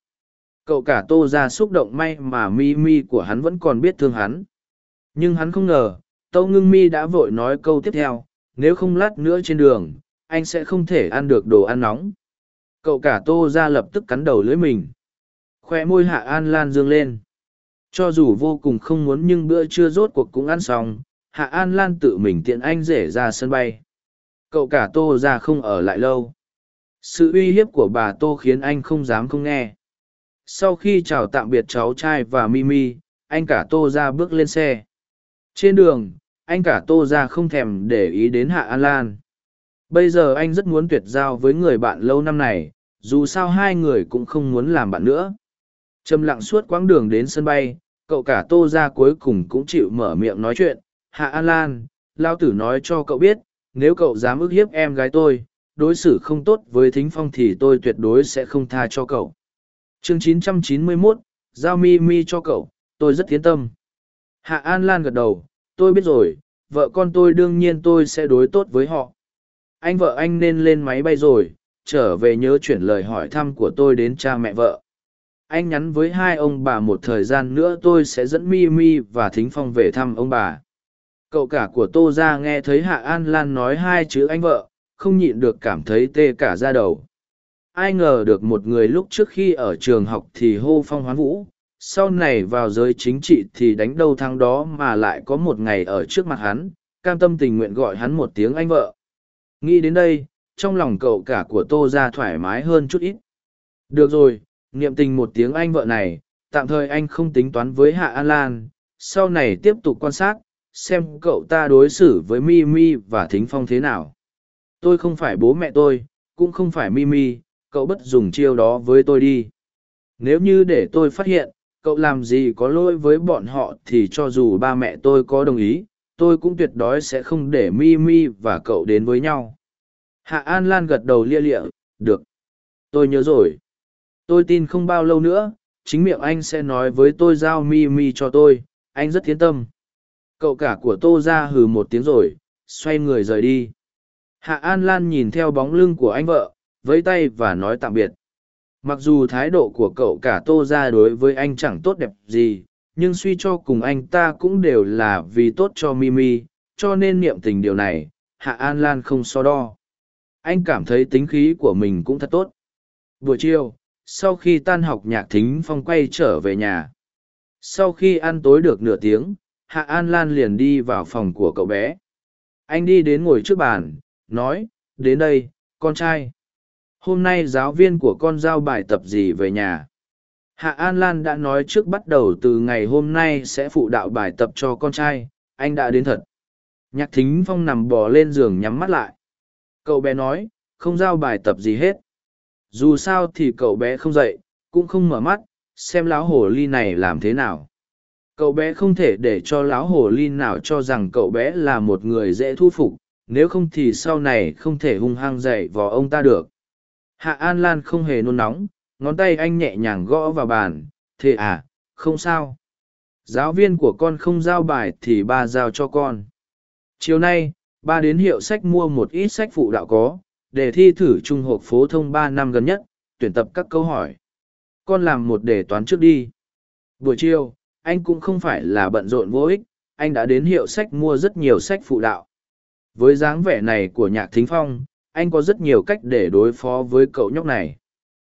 cậu cả tô ra xúc động may mà mi mi của hắn vẫn còn biết thương hắn nhưng hắn không ngờ tâu ngưng mi đã vội nói câu tiếp theo nếu không lát nữa trên đường anh sẽ không thể ăn được đồ ăn nóng cậu cả tô ra lập tức cắn đầu lưới mình khoe môi hạ an lan dương lên cho dù vô cùng không muốn nhưng bữa trưa rốt cuộc cũng ăn xong, Hạ An Lan tự mình tiện anh rể ra sân bay. Cậu cả Tô ra không ở lại lâu. Sự uy hiếp của bà Tô khiến anh không dám không nghe. Sau khi chào tạm biệt cháu trai và Mimi, anh cả Tô ra bước lên xe. Trên đường, anh cả Tô ra không thèm để ý đến Hạ An Lan. Bây giờ anh rất muốn tuyệt giao với người bạn lâu năm này, dù sao hai người cũng không muốn làm bạn nữa. Trầm lặng suốt quãng đường đến sân bay, cậu cả tô ra cuối cùng cũng chịu mở miệng nói chuyện. Hạ An Lan, Lao Tử nói cho cậu biết, nếu cậu dám ức hiếp em gái tôi, đối xử không tốt với Thính Phong thì tôi tuyệt đối sẽ không tha cho cậu chương 991, giao mi mi cho cậu, tôi rất tiến tâm. Hạ An Lan gật đầu, tôi biết rồi, vợ con tôi đương nhiên tôi sẽ đối tốt với họ. Anh vợ anh nên lên máy bay rồi, trở về nhớ chuyển lời hỏi thăm của tôi đến cha mẹ vợ anh nhắn với hai ông bà một thời gian nữa tôi sẽ dẫn mi mi và thính phong về thăm ông bà cậu cả của tô ra nghe thấy hạ an lan nói hai chữ anh vợ không nhịn được cảm thấy tê cả ra đầu ai ngờ được một người lúc trước khi ở trường học thì hô phong hoán vũ sau này vào giới chính trị thì đánh đâu thắng đó mà lại có một ngày ở trước mặt hắn cam tâm tình nguyện gọi hắn một tiếng anh vợ nghĩ đến đây trong lòng cậu cả của tô ra thoải mái hơn chút ít được rồi niệm tình một tiếng anh vợ này, tạm thời anh không tính toán với Hạ An Lan, sau này tiếp tục quan sát, xem cậu ta đối xử với Mi Mi và Thính Phong thế nào. Tôi không phải bố mẹ tôi, cũng không phải Mi Mi, cậu bất dùng chiêu đó với tôi đi. Nếu như để tôi phát hiện, cậu làm gì có lỗi với bọn họ thì cho dù ba mẹ tôi có đồng ý, tôi cũng tuyệt đối sẽ không để Mi Mi và cậu đến với nhau. Hạ An Lan gật đầu lia lịa, được. Tôi nhớ rồi tôi tin không bao lâu nữa chính miệng anh sẽ nói với tôi giao mi mi cho tôi anh rất thiến tâm cậu cả của tô ra hừ một tiếng rồi xoay người rời đi hạ an lan nhìn theo bóng lưng của anh vợ vẫy tay và nói tạm biệt. Mặc dù thái độ của cậu cả tô ra đối với anh chẳng tốt đẹp gì, nhưng suy cho cùng anh ta cũng đều là vì tốt cho mimi, cho nên niệm tình điều này, hạ an lan không so đo. Anh cảm thấy tính khí của mình cũng thật tốt. Buổi chiều, sau khi tan học nhạc thính phong quay trở về nhà. Sau khi ăn tối được nửa tiếng, hạ an lan liền đi vào phòng của cậu bé. Anh đi đến ngồi trước bàn, nói, đến đây, con trai hôm nay giáo viên của con giao bài tập gì về nhà? Hạ an lan đã nói trước bắt đầu từ ngày hôm nay sẽ phụ đạo bài tập cho con trai. Anh đã đến thật. Nhạc thính phong nằm bò lên giường nhắm mắt lại. Cậu bé nói, không giao bài tập gì hết. Dù sao thì cậu bé không dậy, cũng không mở mắt, xem lão hồ ly này làm thế nào. Cậu bé không thể để cho lão hồ ly nào cho rằng cậu bé là một người dễ thu phục, nếu không thì sau này không thể hung hăng dạy vò ông ta được. Hạ An Lan không hề nôn nóng, ngón tay anh nhẹ nhàng gõ vào bàn, thế à, không sao. Giáo viên của con không giao bài thì ba giao cho con. Chiều nay, ba đến hiệu sách mua một ít sách phụ đạo có, để thi thử trung học phổ thông ba năm gần nhất, tuyển tập các câu hỏi. Con làm một đề toán trước đi. Buổi chiều, anh cũng không phải là bận rộn vô ích, anh đã đến hiệu sách mua rất nhiều sách phụ đạo. Với dáng vẻ này của Nhạc Thính Phong, anh có rất nhiều cách để đối phó với cậu nhóc này.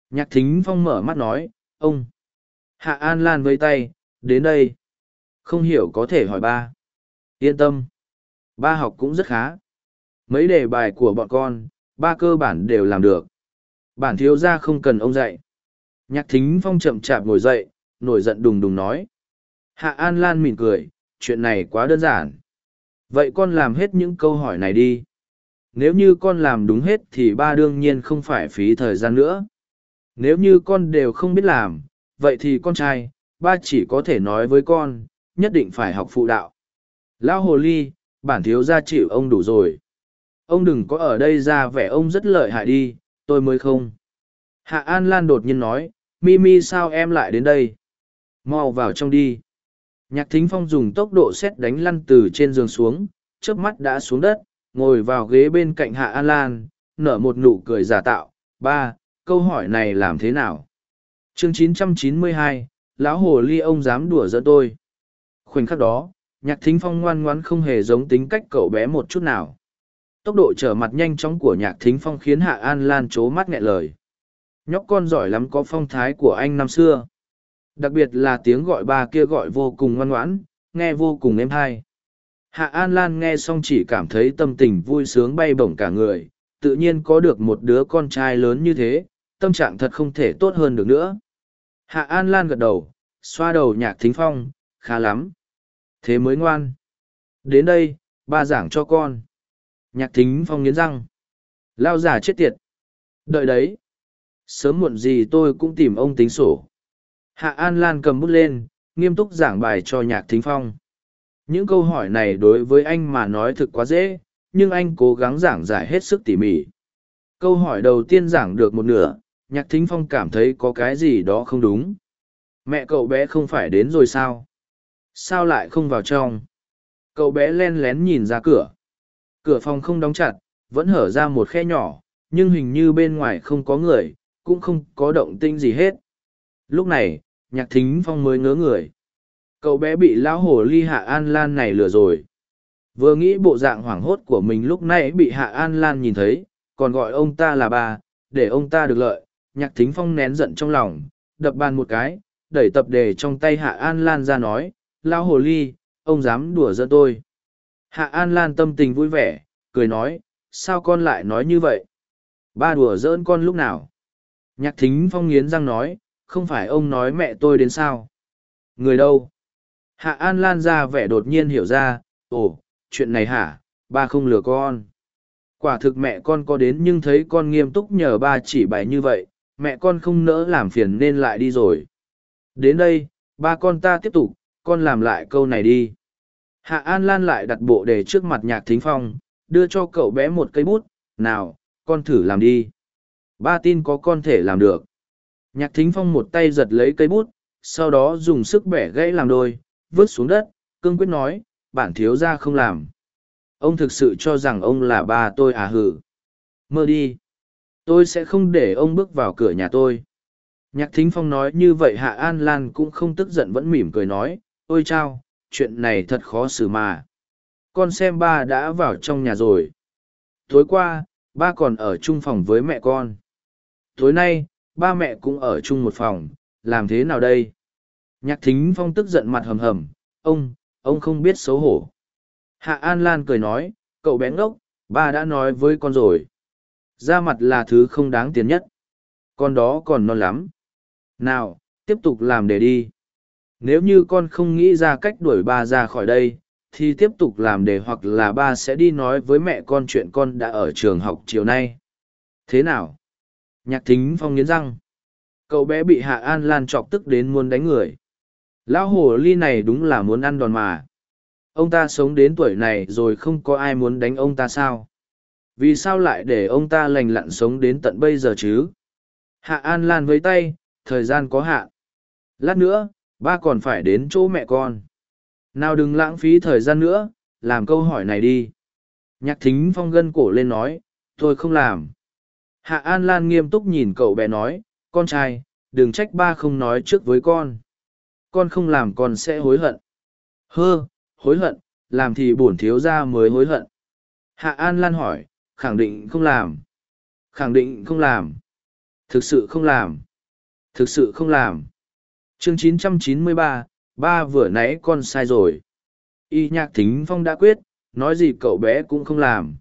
Nhạc Thính Phong mở mắt nói, ông. Hạ An Lan với tay, đến đây. Không hiểu có thể hỏi ba. Yên tâm. Ba học cũng rất khá. Mấy đề bài của bọn con, ba cơ bản đều làm được. Bản thiếu gia không cần ông dạy. Nhạc thính phong chậm chạp ngồi dậy, nổi giận đùng đùng nói. Hạ An Lan mỉm cười, chuyện này quá đơn giản. Vậy con làm hết những câu hỏi này đi. Nếu như con làm đúng hết thì ba đương nhiên không phải phí thời gian nữa. Nếu như con đều không biết làm, vậy thì con trai, ba chỉ có thể nói với con, nhất định phải học phụ đạo. Lão Hồ Ly, bản thiếu gia chịu ông đủ rồi. Ông đừng có ở đây ra vẻ ông rất lợi hại đi, tôi mới không. Hạ An Lan đột nhiên nói, Mimi sao em lại đến đây? Mau vào trong đi. Nhạc thính phong dùng tốc độ xét đánh lăn từ trên giường xuống, chớp mắt đã xuống đất, ngồi vào ghế bên cạnh Hạ An Lan, nở một nụ cười giả tạo. Ba, câu hỏi này làm thế nào? chương 992, lão hồ ly ông dám đùa giỡn tôi. Khoảnh khắc đó, nhạc thính phong ngoan ngoãn không hề giống tính cách cậu bé một chút nào. Tốc độ trở mặt nhanh chóng của nhạc thính phong khiến Hạ An Lan c mắt nghẹn lời. Nhóc con giỏi lắm có phong thái của anh năm xưa. Đặc biệt là tiếng gọi ba kia gọi vô cùng ngoan ngoãn, nghe vô cùng êm hay. Hạ An Lan nghe xong chỉ cảm thấy tâm tình vui sướng bay bổng cả người, tự nhiên có được một đứa con trai lớn như thế, tâm trạng thật không thể tốt hơn được nữa. Hạ An Lan gật đầu, xoa đầu nhạc thính phong, khá lắm. Thế mới ngoan. Đến đây, ba giảng cho con. Nhạc thính phong nghiến răng. Lao giả chết tiệt. Đợi đấy. Sớm muộn gì tôi cũng tìm ông tính sổ. Hạ An Lan cầm bút lên, nghiêm túc giảng bài cho nhạc thính phong. Những câu hỏi này đối với anh mà nói thực quá dễ, nhưng anh cố gắng giảng giải hết sức tỉ mỉ. Câu hỏi đầu tiên giảng được một nửa, nhạc thính phong cảm thấy có cái gì đó không đúng. Mẹ cậu bé không phải đến rồi sao? Sao lại không vào trong? Cậu bé len lén nhìn ra cửa. Cửa phòng không đóng chặt, vẫn hở ra một khe nhỏ, nhưng hình như bên ngoài không có người, cũng không có động tinh gì hết. Lúc này, nhạc thính phong mới ngớ người. Cậu bé bị lão hồ ly hạ an lan này lừa rồi. Vừa nghĩ bộ dạng hoảng hốt của mình lúc nãy bị hạ an lan nhìn thấy, còn gọi ông ta là bà, để ông ta được lợi. Nhạc thính phong nén giận trong lòng, đập bàn một cái, đẩy tập đề trong tay hạ an lan ra nói, lão hồ ly, ông dám đùa giỡn tôi. Hạ an lan tâm tình vui vẻ, cười nói, sao con lại nói như vậy? Ba đùa giỡn con lúc nào? Nhạc thính phong nghiến răng nói, không phải ông nói mẹ tôi đến sao? Người đâu? Hạ An Lan ra vẻ đột nhiên hiểu ra, ồ, chuyện này hả, ba không lừa con. Quả thực mẹ con có đến nhưng thấy con nghiêm túc nhờ ba chỉ bày như vậy, mẹ con không nỡ làm phiền nên lại đi rồi. Đến đây, ba con ta tiếp tục, con làm lại câu này đi. Hạ An Lan lại đặt bộ đề trước mặt nhạc thính phong, đưa cho cậu bé một cây bút, nào, con thử làm đi. Ba tin có con thể làm được. Nhạc thính phong một tay giật lấy cây bút, sau đó dùng sức bẻ gãy làm đôi, vứt xuống đất, cương quyết nói, bản thiếu ra không làm. Ông thực sự cho rằng ông là ba tôi à hử. Mơ đi. Tôi sẽ không để ông bước vào cửa nhà tôi. Nhạc thính phong nói như vậy Hạ An Lan cũng không tức giận vẫn mỉm cười nói, ôi chao, chuyện này thật khó xử mà. Con xem ba đã vào trong nhà rồi. Tối qua, ba còn ở chung phòng với mẹ con. Tối nay, ba mẹ cũng ở chung một phòng, làm thế nào đây? Nhạc thính phong tức giận mặt hầm hầm, ông, ông không biết xấu hổ. Hạ An Lan cười nói, cậu bé ngốc, ba đã nói với con rồi. Da mặt là thứ không đáng tiền nhất. Con đó còn non lắm. Nào, tiếp tục làm để đi. Nếu như con không nghĩ ra cách đuổi ba ra khỏi đây, thì tiếp tục làm để hoặc là ba sẽ đi nói với mẹ con chuyện con đã ở trường học chiều nay. Thế nào? Nhạc thính phong nghiến răng. Cậu bé bị Hạ An Lan chọc tức đến muốn đánh người. Lão hồ ly này đúng là muốn ăn đòn mà. Ông ta sống đến tuổi này rồi không có ai muốn đánh ông ta sao? Vì sao lại để ông ta lành lặn sống đến tận bây giờ chứ? Hạ An Lan với tay, thời gian có hạn. Lát nữa, ba còn phải đến chỗ mẹ con. Nào đừng lãng phí thời gian nữa, làm câu hỏi này đi. Nhạc thính phong gân cổ lên nói, tôi không làm. Hạ An Lan nghiêm túc nhìn cậu bé nói, con trai, đừng trách ba không nói trước với con. Con không làm con sẽ hối hận. Hơ, hối hận, làm thì bổn thiếu ra mới hối hận. Hạ An Lan hỏi, khẳng định không làm. Khẳng định không làm. Thực sự không làm. Thực sự không làm. Chương 993, ba vừa nãy con sai rồi. Y nhạc thính phong đã quyết, nói gì cậu bé cũng không làm.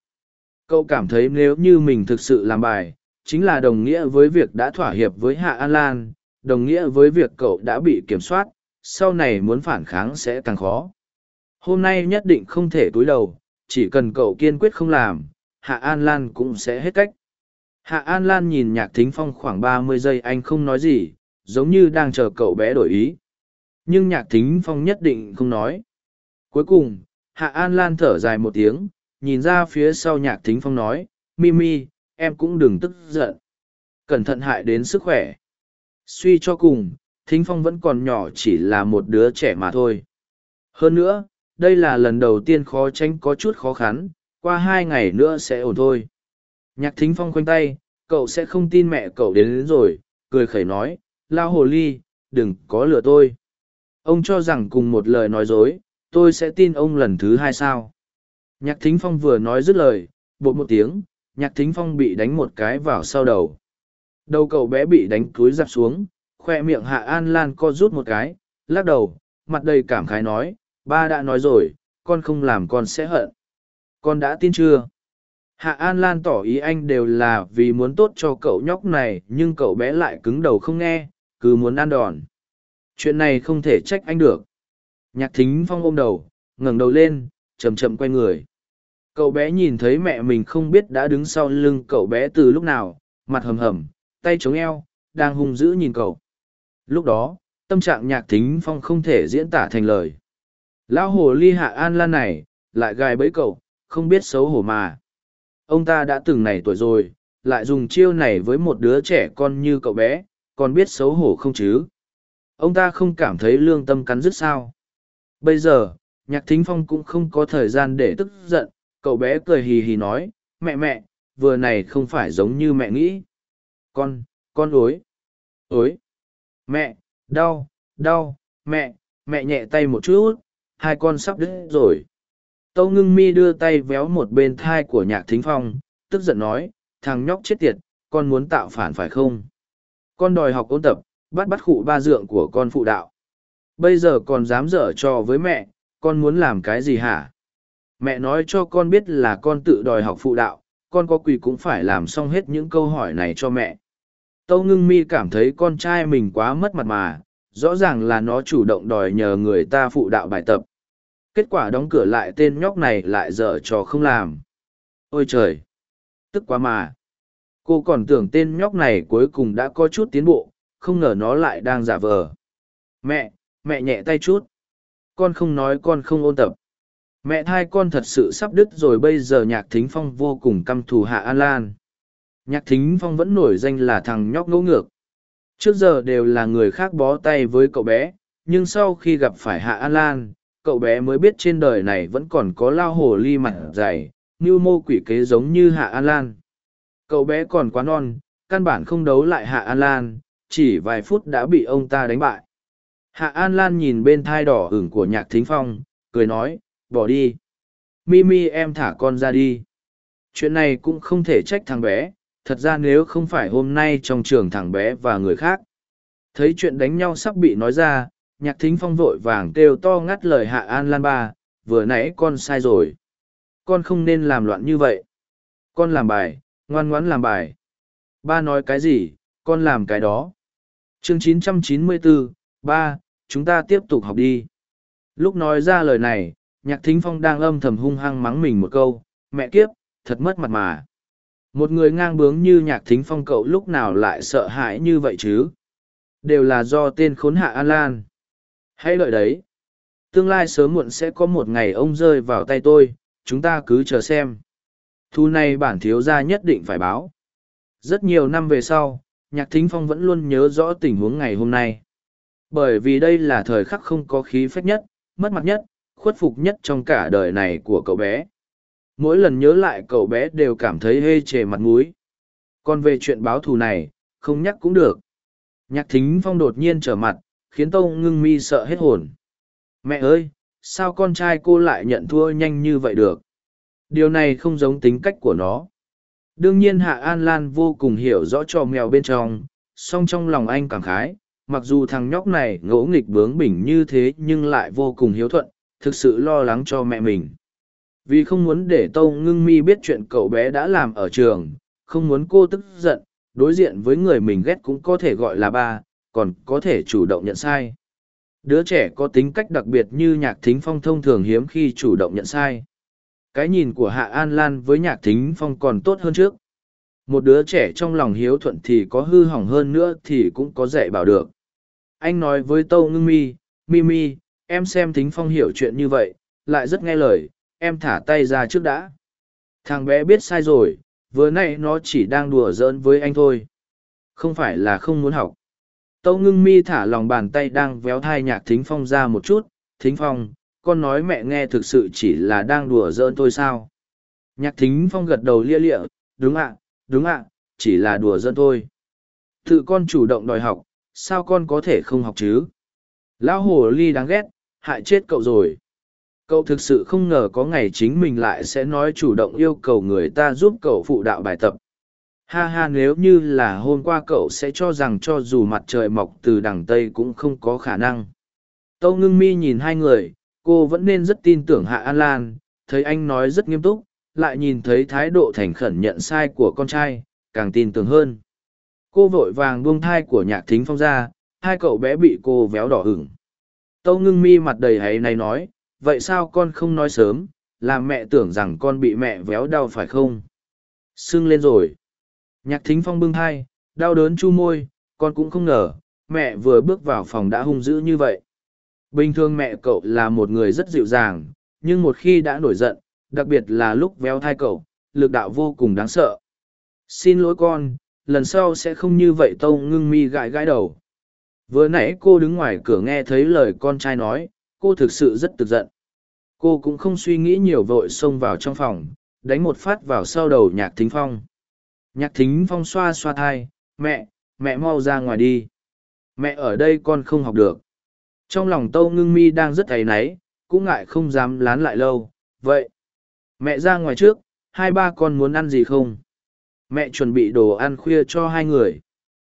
Cậu cảm thấy nếu như mình thực sự làm bài, chính là đồng nghĩa với việc đã thỏa hiệp với Hạ An Lan, đồng nghĩa với việc cậu đã bị kiểm soát, sau này muốn phản kháng sẽ càng khó. Hôm nay nhất định không thể túi đầu, chỉ cần cậu kiên quyết không làm, Hạ An Lan cũng sẽ hết cách. Hạ An Lan nhìn nhạc thính phong khoảng ba mươi giây anh không nói gì, giống như đang chờ cậu bé đổi ý. Nhưng nhạc thính phong nhất định không nói. Cuối cùng, Hạ An Lan thở dài một tiếng, nhìn ra phía sau nhạc thính phong nói, Mimi, em cũng đừng tức giận. Cẩn thận hại đến sức khỏe. Suy cho cùng, thính phong vẫn còn nhỏ chỉ là một đứa trẻ mà thôi. Hơn nữa, đây là lần đầu tiên khó tránh có chút khó khăn, qua hai ngày nữa sẽ ổn thôi. Nhạc thính phong khoanh tay, cậu sẽ không tin mẹ cậu đến, đến rồi, cười khẩy nói, lao hồ ly, đừng có lừa tôi. Ông cho rằng cùng một lời nói dối, tôi sẽ tin ông lần thứ hai sao. Nhạc thính phong vừa nói dứt lời, bột một tiếng, nhạc thính phong bị đánh một cái vào sau đầu. Đầu cậu bé bị đánh cúi giặt xuống, khoe miệng hạ an lan co rút một cái, lắc đầu, mặt đầy cảm khái nói, ba đã nói rồi, con không làm con sẽ hận. Con đã tin chưa? Hạ An Lan tỏ ý anh đều là vì muốn tốt cho cậu nhóc này, nhưng cậu bé lại cứng đầu không nghe, cứ muốn ăn đòn. Chuyện này không thể trách anh được. Nhạc thính phong ôm đầu, ngẩng đầu lên, chậm chậm quay người. Cậu bé nhìn thấy mẹ mình không biết đã đứng sau lưng cậu bé từ lúc nào, mặt hầm hầm, tay chống eo, đang hung dữ nhìn cậu. Lúc đó, tâm trạng nhạc thính phong không thể diễn tả thành lời. Lão hồ ly hạ an lan này, lại gài bẫy cậu, không biết xấu hổ mà. Ông ta đã từng này tuổi rồi, lại dùng chiêu này với một đứa trẻ con như cậu bé, còn biết xấu hổ không chứ? Ông ta không cảm thấy lương tâm cắn rứt sao? Bây giờ, nhạc thính phong cũng không có thời gian để tức giận, cậu bé cười hì hì nói, mẹ mẹ, vừa này không phải giống như mẹ nghĩ. Con, con ối. Ối. Mẹ, đau, đau, mẹ, mẹ nhẹ tay một chút, hai con sắp đứt rồi. Tâu ngưng mi đưa tay véo một bên thai của nhạc thính phong, tức giận nói, thằng nhóc chết tiệt, con muốn tạo phản phải không? Con đòi học ôn tập, bắt bắt khụ ba dượng của con phụ đạo. Bây giờ còn dám dở trò với mẹ, con muốn làm cái gì hả? Mẹ nói cho con biết là con tự đòi học phụ đạo, con có quỳ cũng phải làm xong hết những câu hỏi này cho mẹ. Tâu ngưng mi cảm thấy con trai mình quá mất mặt mà, rõ ràng là nó chủ động đòi nhờ người ta phụ đạo bài tập. Kết quả đóng cửa lại tên nhóc này lại dở trò không làm. Ôi trời! Tức quá mà! Cô còn tưởng tên nhóc này cuối cùng đã có chút tiến bộ, không ngờ nó lại đang giả vờ. Mẹ, mẹ nhẹ tay chút. Con không nói con không ôn tập. Mẹ thai con thật sự sắp đứt rồi bây giờ nhạc thính phong vô cùng căm thù hạ an lan. Nhạc thính phong vẫn nổi danh là thằng nhóc ngỗ ngược. Trước giờ đều là người khác bó tay với cậu bé, nhưng sau khi gặp phải hạ an lan, cậu bé mới biết trên đời này vẫn còn có lao hồ ly mặt dày, như mô quỷ kế giống như hạ an lan. Cậu bé còn quá non, căn bản không đấu lại hạ an lan, chỉ vài phút đã bị ông ta đánh bại. Hạ An Lan nhìn bên thai đỏ ửng của nhạc thính phong, cười nói, bỏ đi. Mimi em thả con ra đi. Chuyện này cũng không thể trách thằng bé, thật ra nếu không phải hôm nay trong trường thằng bé và người khác. Thấy chuyện đánh nhau sắp bị nói ra, nhạc thính phong vội vàng kêu to ngắt lời Hạ An Lan ba, vừa nãy con sai rồi. Con không nên làm loạn như vậy. Con làm bài, ngoan ngoãn làm bài. Ba nói cái gì, con làm cái đó. Chương 994, ba, chúng ta tiếp tục học đi. Lúc nói ra lời này, nhạc thính phong đang âm thầm hung hăng mắng mình một câu, mẹ kiếp, thật mất mặt mà. Một người ngang bướng như nhạc thính phong cậu lúc nào lại sợ hãi như vậy chứ? Đều là do tên khốn hạ An Lan. Hãy lợi đấy. tương lai sớm muộn sẽ có một ngày ông rơi vào tay tôi, chúng ta cứ chờ xem thu này bản thiếu gia nhất định phải báo rất nhiều năm về sau, nhạc thính phong vẫn luôn nhớ rõ tình huống ngày hôm nay bởi vì đây là thời khắc không có khí phách nhất, mất mặt nhất, khuất phục nhất trong cả đời này của cậu bé mỗi lần nhớ lại cậu bé đều cảm thấy hê chề mặt múi còn về chuyện báo thù này, không nhắc cũng được. Nhạc thính phong đột nhiên trở mặt, khiến tâu ngưng mi sợ hết hồn. Mẹ ơi, sao con trai cô lại nhận thua nhanh như vậy được? Điều này không giống tính cách của nó. Đương nhiên hạ an lan vô cùng hiểu rõ cho mèo bên trong, song trong lòng anh cảm khái, mặc dù thằng nhóc này ngỗ nghịch bướng bỉnh như thế nhưng lại vô cùng hiếu thuận, thực sự lo lắng cho mẹ mình vì không muốn để tâu ngưng mi biết chuyện cậu bé đã làm ở trường, không muốn cô tức giận, đối diện với người mình ghét cũng có thể gọi là ba, còn có thể chủ động nhận sai. Đứa trẻ có tính cách đặc biệt như nhạc thính phong thông thường hiếm khi chủ động nhận sai. Cái nhìn của hạ an lan với nhạc thính phong còn tốt hơn trước. Một đứa trẻ trong lòng hiếu thuận thì có hư hỏng hơn nữa thì cũng có dạy bảo được. Anh nói với tâu ngưng mi mi mi, em xem thính phong hiểu chuyện như vậy, lại rất nghe lời em thả tay ra trước đã. Thằng bé biết sai rồi, vừa nay nó chỉ đang đùa giỡn với anh thôi. Không phải là không muốn học. Tâu ngưng mi thả lòng bàn tay đang véo thai nhạc thính phong ra một chút. Thính phong, con nói mẹ nghe thực sự chỉ là đang đùa giỡn thôi sao? Nhạc thính phong gật đầu lia lịa. Đúng ạ đúng ạ, chỉ là đùa giỡn thôi. Tự con chủ động đòi học, sao con có thể không học chứ? Lão hồ ly đáng ghét, hại chết cậu rồi cậu thực sự không ngờ có ngày chính mình lại sẽ nói chủ động yêu cầu người ta giúp cậu phụ đạo bài tập. Ha ha, nếu như là hôm qua cậu sẽ cho rằng cho dù mặt trời mọc từ đằng tây cũng không có khả năng. Tâu ngưng mi nhìn hai người, cô vẫn nên rất tin tưởng hạ an lan, thấy anh nói rất nghiêm túc, lại nhìn thấy thái độ thành khẩn nhận sai của con trai, càng tin tưởng hơn. Cô vội vàng buông thai của nhạc thính phong ra, hai cậu bé bị cô véo đỏ hửng tâu ngưng mi mặt đầy hay này nói vậy sao con không nói sớm làm mẹ tưởng rằng con bị mẹ véo đau phải không? Sưng lên rồi. Nhạc thính phong bưng thai, đau đớn chu môi, con cũng không ngờ, mẹ vừa bước vào phòng đã hung dữ như vậy. Bình thường mẹ cậu là một người rất dịu dàng, nhưng một khi đã nổi giận, đặc biệt là lúc véo thai cậu, lực đạo vô cùng đáng sợ. Xin lỗi con, lần sau sẽ không như vậy tâu ngưng mi gãi gãi đầu. Vừa nãy cô đứng ngoài cửa nghe thấy lời con trai nói, cô thực sự rất tức giận cô cũng không suy nghĩ nhiều vội xông vào trong phòng, đánh một phát vào sau đầu nhạc thính phong. Nhạc thính phong xoa xoa thai, mẹ mẹ mau ra ngoài đi. Mẹ ở đây con không học được. Trong lòng tâu ngưng mi đang rất áy náy, cũng ngại không dám lán lại lâu. Vậy, mẹ ra ngoài trước, hai ba con muốn ăn gì không? Mẹ chuẩn bị đồ ăn khuya cho hai người.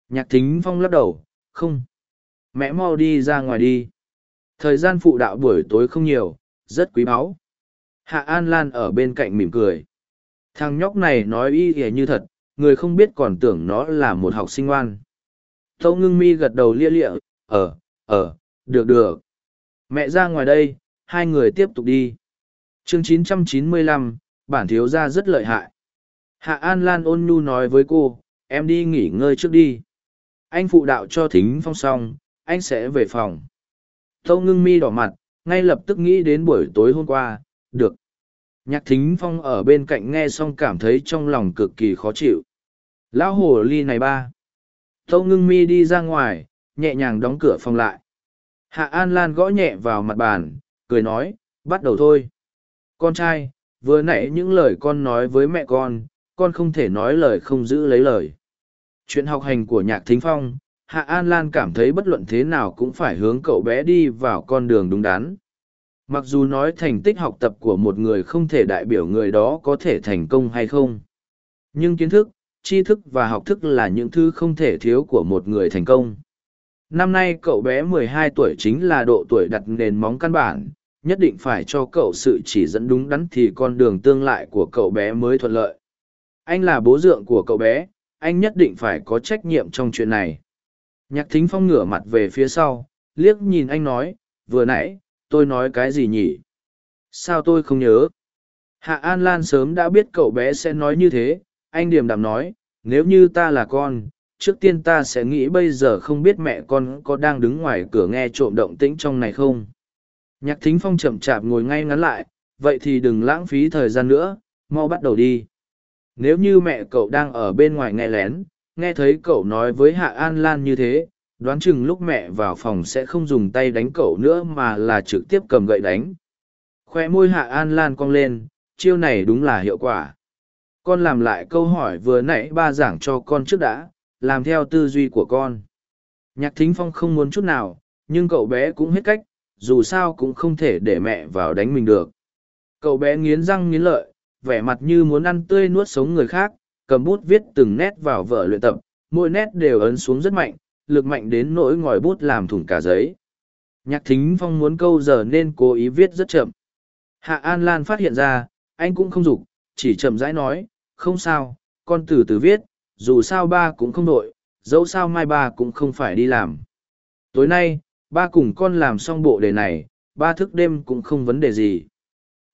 Nhạc thính phong lắc đầu, không. Mẹ mau đi ra ngoài đi. Thời gian phụ đạo buổi tối không nhiều rất quý báu. Hạ an lan ở bên cạnh mỉm cười. Thằng nhóc này nói y ỉa như thật người không biết còn tưởng nó là một học sinh ngoan. Tâu ngưng mi gật đầu lia lịa ờ ờ được được. Mẹ ra ngoài đây hai người tiếp tục đi. Chương 995, bản thiếu gia rất lợi hại. Hạ an lan ôn nhu nói với cô em đi nghỉ ngơi trước đi. Anh phụ đạo cho thính phong xong anh sẽ về phòng. Tâu ngưng mi đỏ mặt ngay lập tức nghĩ đến buổi tối hôm qua, được. Nhạc thính phong ở bên cạnh nghe xong cảm thấy trong lòng cực kỳ khó chịu. Lão hồ ly này ba. Tâu ngưng mi đi ra ngoài, nhẹ nhàng đóng cửa phòng lại. Hạ an lan gõ nhẹ vào mặt bàn, cười nói, bắt đầu thôi. Con trai, vừa nãy những lời con nói với mẹ con con không thể nói lời không giữ lấy lời. Chuyện học hành của nhạc thính phong hạ an lan cảm thấy bất luận thế nào cũng phải hướng cậu bé đi vào con đường đúng đắn. Mặc dù nói thành tích học tập của một người không thể đại biểu người đó có thể thành công hay không. Nhưng kiến thức, tri thức và học thức là những thứ không thể thiếu của một người thành công. Năm nay cậu bé 12 tuổi chính là độ tuổi đặt nền móng căn bản, nhất định phải cho cậu sự chỉ dẫn đúng đắn thì con đường tương lai của cậu bé mới thuận lợi. Anh là bố dượng của cậu bé, anh nhất định phải có trách nhiệm trong chuyện này nhạc thính phong ngửa mặt về phía sau liếc nhìn anh nói vừa nãy tôi nói cái gì nhỉ? Sao tôi không nhớ? Hạ an lan sớm đã biết cậu bé sẽ nói như thế anh điềm đạm nói nếu như ta là con trước tiên ta sẽ nghĩ bây giờ không biết mẹ con có đang đứng ngoài cửa nghe trộm động tĩnh trong này không. Nhạc thính phong chậm chạp ngồi ngay ngắn lại, vậy thì đừng lãng phí thời gian nữa, mau bắt đầu đi. Nếu như mẹ cậu đang ở bên ngoài nghe lén, nghe thấy cậu nói với Hạ An Lan như thế, đoán chừng lúc mẹ vào phòng sẽ không dùng tay đánh cậu nữa mà là trực tiếp cầm gậy đánh. Khoe môi Hạ An Lan cong lên, chiêu này đúng là hiệu quả. Con làm lại câu hỏi vừa nãy ba giảng cho con trước đã, làm theo tư duy của con. Nhạc thính phong không muốn chút nào, nhưng cậu bé cũng hết cách, dù sao cũng không thể để mẹ vào đánh mình được. Cậu bé nghiến răng nghiến lợi, vẻ mặt như muốn ăn tươi nuốt sống người khác, cầm bút viết từng nét vào vở luyện tập, mỗi nét đều ấn xuống rất mạnh, lực mạnh đến nỗi ngòi bút làm thủng cả giấy. Nhạc thính phong muốn câu giờ nên cố ý viết rất chậm. Hạ An Lan phát hiện ra, anh cũng không dục chỉ chậm rãi nói, không sao, con từ từ viết, dù sao ba cũng không đội, dẫu sao mai ba cũng không phải đi làm. Tối nay, ba cùng con làm xong bộ đề này, ba thức đêm cũng không vấn đề gì.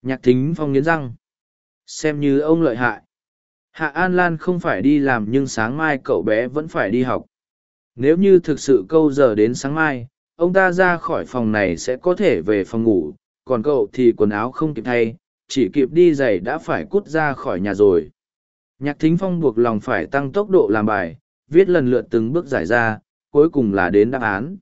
Nhạc thính phong nghiến răng. Xem như ông lợi hại. Hạ An Lan không phải đi làm nhưng sáng mai cậu bé vẫn phải đi học. Nếu như thực sự câu giờ đến sáng mai, ông ta ra khỏi phòng này sẽ có thể về phòng ngủ, còn cậu thì quần áo không kịp thay, chỉ kịp đi giày đã phải cút ra khỏi nhà rồi. Nhạc thính phong buộc lòng phải tăng tốc độ làm bài, viết lần lượt từng bước giải ra, cuối cùng là đến đáp án.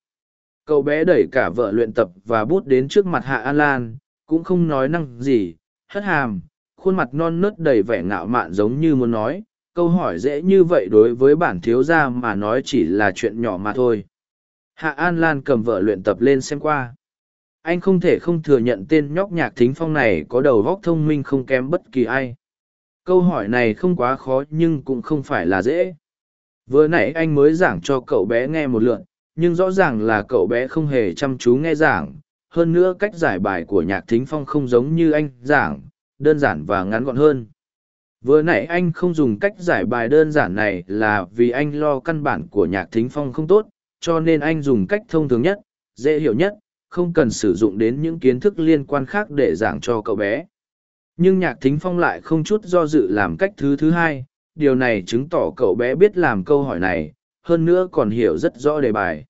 Cậu bé đẩy cả vợ luyện tập và bút đến trước mặt Hạ An Lan, cũng không nói năng gì, hất hàm, khuôn mặt non nớt đầy vẻ ngạo mạn giống như muốn nói, câu hỏi dễ như vậy đối với bản thiếu gia mà nói chỉ là chuyện nhỏ mà thôi. Hạ An Lan cầm vợ luyện tập lên xem qua. Anh không thể không thừa nhận tên nhóc nhạc thính phong này có đầu óc thông minh không kém bất kỳ ai. Câu hỏi này không quá khó nhưng cũng không phải là dễ. Vừa nãy anh mới giảng cho cậu bé nghe một lượn, nhưng rõ ràng là cậu bé không hề chăm chú nghe giảng. Hơn nữa cách giải bài của nhạc thính phong không giống như anh giảng, đơn giản và ngắn gọn hơn. Vừa nãy anh không dùng cách giải bài đơn giản này là vì anh lo căn bản của nhạc thính phong không tốt, cho nên anh dùng cách thông thường nhất, dễ hiểu nhất, không cần sử dụng đến những kiến thức liên quan khác để giảng cho cậu bé. Nhưng nhạc thính phong lại không chút do dự làm cách thứ thứ hai, điều này chứng tỏ cậu bé biết làm câu hỏi này, hơn nữa còn hiểu rất rõ đề bài.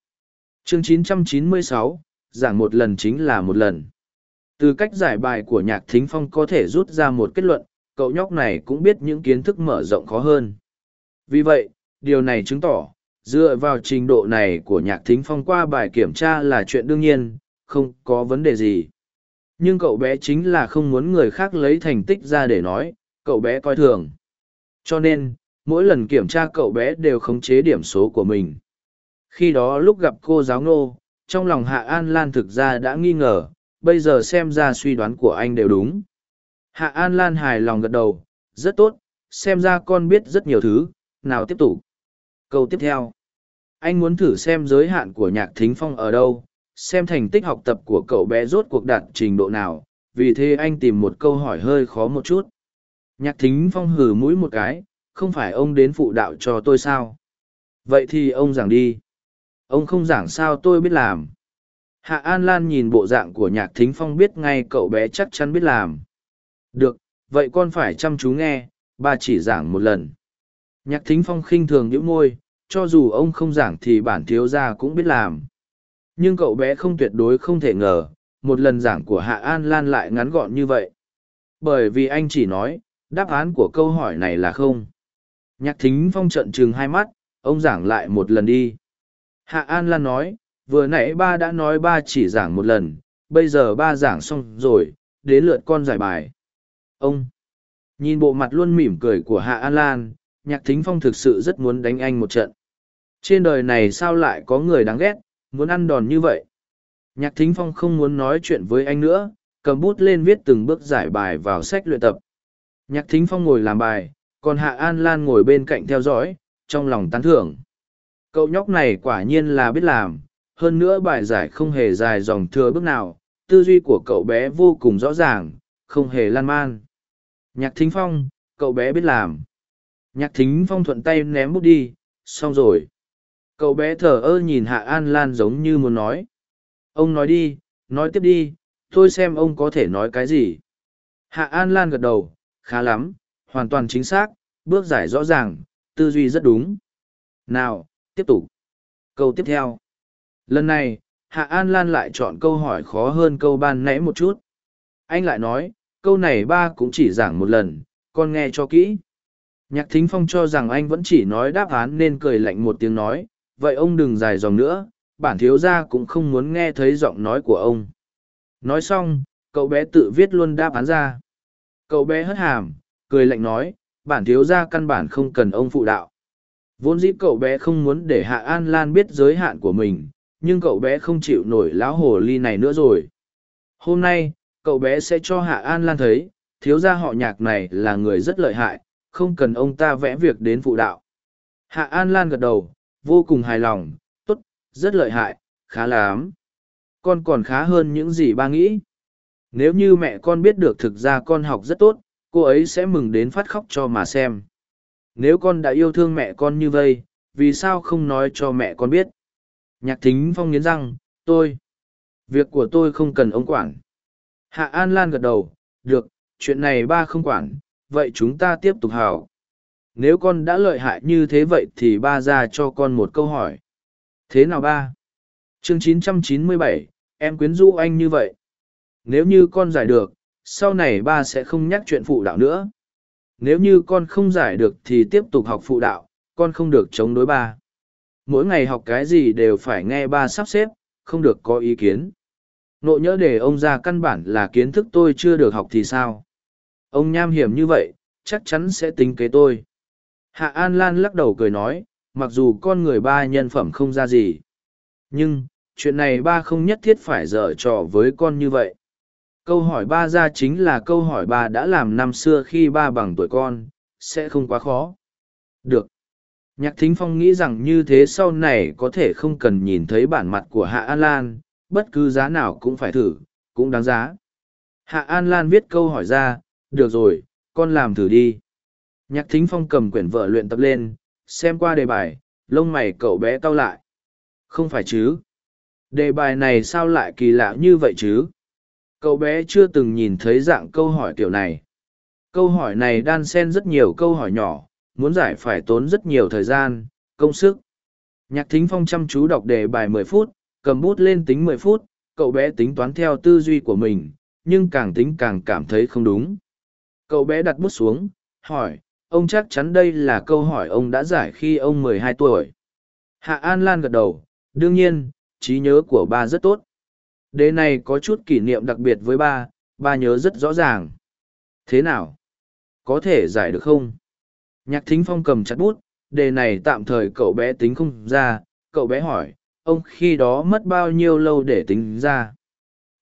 Chương 996, giảng một lần chính là một lần. Từ cách giải bài của nhạc thính phong có thể rút ra một kết luận, cậu nhóc này cũng biết những kiến thức mở rộng khó hơn. Vì vậy, điều này chứng tỏ, dựa vào trình độ này của nhạc thính phong qua bài kiểm tra là chuyện đương nhiên, không có vấn đề gì. Nhưng cậu bé chính là không muốn người khác lấy thành tích ra để nói, cậu bé coi thường. Cho nên, mỗi lần kiểm tra cậu bé đều khống chế điểm số của mình. Khi đó lúc gặp cô giáo nô, trong lòng Hạ An Lan thực ra đã nghi ngờ, bây giờ xem ra suy đoán của anh đều đúng. Hạ An Lan hài lòng gật đầu, rất tốt, xem ra con biết rất nhiều thứ, nào tiếp tục. Câu tiếp theo. Anh muốn thử xem giới hạn của nhạc thính phong ở đâu, xem thành tích học tập của cậu bé rốt cuộc đạt trình độ nào, vì thế anh tìm một câu hỏi hơi khó một chút. Nhạc thính phong hử mũi một cái, không phải ông đến phụ đạo cho tôi sao? Vậy thì ông giảng đi. Ông không giảng sao tôi biết làm. Hạ An Lan nhìn bộ dạng của nhạc thính phong biết ngay cậu bé chắc chắn biết làm. Được, vậy con phải chăm chú nghe, ba chỉ giảng một lần. Nhạc thính phong khinh thường nhíu môi, cho dù ông không giảng thì bản thiếu gia cũng biết làm. Nhưng cậu bé không tuyệt đối không thể ngờ, một lần giảng của Hạ An Lan lại ngắn gọn như vậy. Bởi vì anh chỉ nói, đáp án của câu hỏi này là không. Nhạc thính phong trận trừng hai mắt, ông giảng lại một lần đi. Hạ An Lan nói, vừa nãy ba đã nói ba chỉ giảng một lần, bây giờ ba giảng xong rồi, đến lượt con giải bài. Ông! Nhìn bộ mặt luôn mỉm cười của Hạ An Lan, nhạc thính phong thực sự rất muốn đánh anh một trận. Trên đời này sao lại có người đáng ghét, muốn ăn đòn như vậy? Nhạc thính phong không muốn nói chuyện với anh nữa, cầm bút lên viết từng bước giải bài vào sách luyện tập. Nhạc thính phong ngồi làm bài, còn Hạ An Lan ngồi bên cạnh theo dõi, trong lòng tán thưởng. Cậu nhóc này quả nhiên là biết làm, hơn nữa bài giải không hề dài dòng thừa bước nào, tư duy của cậu bé vô cùng rõ ràng, không hề lan man. Nhạc thính phong, cậu bé biết làm. Nhạc thính phong thuận tay ném bút đi, xong rồi. Cậu bé thở ơ nhìn Hạ An Lan giống như muốn nói. Ông nói đi, nói tiếp đi, tôi xem ông có thể nói cái gì. Hạ An Lan gật đầu, khá lắm, hoàn toàn chính xác, bước giải rõ ràng, tư duy rất đúng. Nào, tiếp tục. Câu tiếp theo. Lần này, Hạ An Lan lại chọn câu hỏi khó hơn câu ban nãy một chút. Anh lại nói, câu này ba cũng chỉ giảng một lần, con nghe cho kỹ. Nhạc thính phong cho rằng anh vẫn chỉ nói đáp án nên cười lạnh một tiếng nói, vậy ông đừng dài dòng nữa, bản thiếu gia cũng không muốn nghe thấy giọng nói của ông. Nói xong, cậu bé tự viết luôn đáp án ra. Cậu bé hất hàm, cười lạnh nói, bản thiếu gia căn bản không cần ông phụ đạo. Vốn dĩ cậu bé không muốn để Hạ An Lan biết giới hạn của mình, nhưng cậu bé không chịu nổi lão hồ ly này nữa rồi. Hôm nay, cậu bé sẽ cho Hạ An Lan thấy, thiếu gia họ nhạc này là người rất lợi hại, không cần ông ta vẽ việc đến phụ đạo. Hạ An Lan gật đầu, vô cùng hài lòng, tốt, rất lợi hại, khá lắm. Con còn khá hơn những gì ba nghĩ. Nếu như mẹ con biết được thực ra con học rất tốt, cô ấy sẽ mừng đến phát khóc cho mà xem. Nếu con đã yêu thương mẹ con như vây, vì sao không nói cho mẹ con biết? Nhạc thính phong nghiến răng, tôi. Việc của tôi không cần ông quản. Hạ An Lan gật đầu, được, chuyện này ba không quản, vậy chúng ta tiếp tục hào. Nếu con đã lợi hại như thế vậy thì ba ra cho con một câu hỏi. Thế nào ba? Chương 997, em quyến rũ anh như vậy. Nếu như con giải được, sau này ba sẽ không nhắc chuyện phụ đạo nữa. Nếu như con không giải được thì tiếp tục học phụ đạo, con không được chống đối ba. Mỗi ngày học cái gì đều phải nghe ba sắp xếp, không được có ý kiến. Nộ nhớ để ông ra căn bản là kiến thức tôi chưa được học thì sao? Ông nham hiểm như vậy, chắc chắn sẽ tính kế tôi. Hạ An Lan lắc đầu cười nói, mặc dù con người ba nhân phẩm không ra gì. Nhưng, chuyện này ba không nhất thiết phải dở trò với con như vậy. Câu hỏi ba ra chính là câu hỏi ba đã làm năm xưa khi ba bằng tuổi con, sẽ không quá khó. Được. Nhạc Thính Phong nghĩ rằng như thế sau này có thể không cần nhìn thấy bản mặt của Hạ An Lan, bất cứ giá nào cũng phải thử, cũng đáng giá. Hạ An Lan viết câu hỏi ra, được rồi, con làm thử đi. Nhạc Thính Phong cầm quyển vợ luyện tập lên, xem qua đề bài, lông mày cậu bé cau lại. Không phải chứ? Đề bài này sao lại kỳ lạ như vậy chứ? Cậu bé chưa từng nhìn thấy dạng câu hỏi kiểu này. Câu hỏi này đan xen rất nhiều câu hỏi nhỏ, muốn giải phải tốn rất nhiều thời gian, công sức. Nhạc thính phong chăm chú đọc đề bài mười phút, cầm bút lên tính mười phút, cậu bé tính toán theo tư duy của mình, nhưng càng tính càng cảm thấy không đúng. Cậu bé đặt bút xuống, hỏi, ông chắc chắn đây là câu hỏi ông đã giải khi ông mười hai tuổi. Hạ An Lan gật đầu, đương nhiên, trí nhớ của ba rất tốt. Đề này có chút kỷ niệm đặc biệt với ba, ba nhớ rất rõ ràng. Thế nào? Có thể giải được không? Nhạc thính phong cầm chặt bút, đề này tạm thời cậu bé tính không ra, cậu bé hỏi, ông khi đó mất bao nhiêu lâu để tính ra?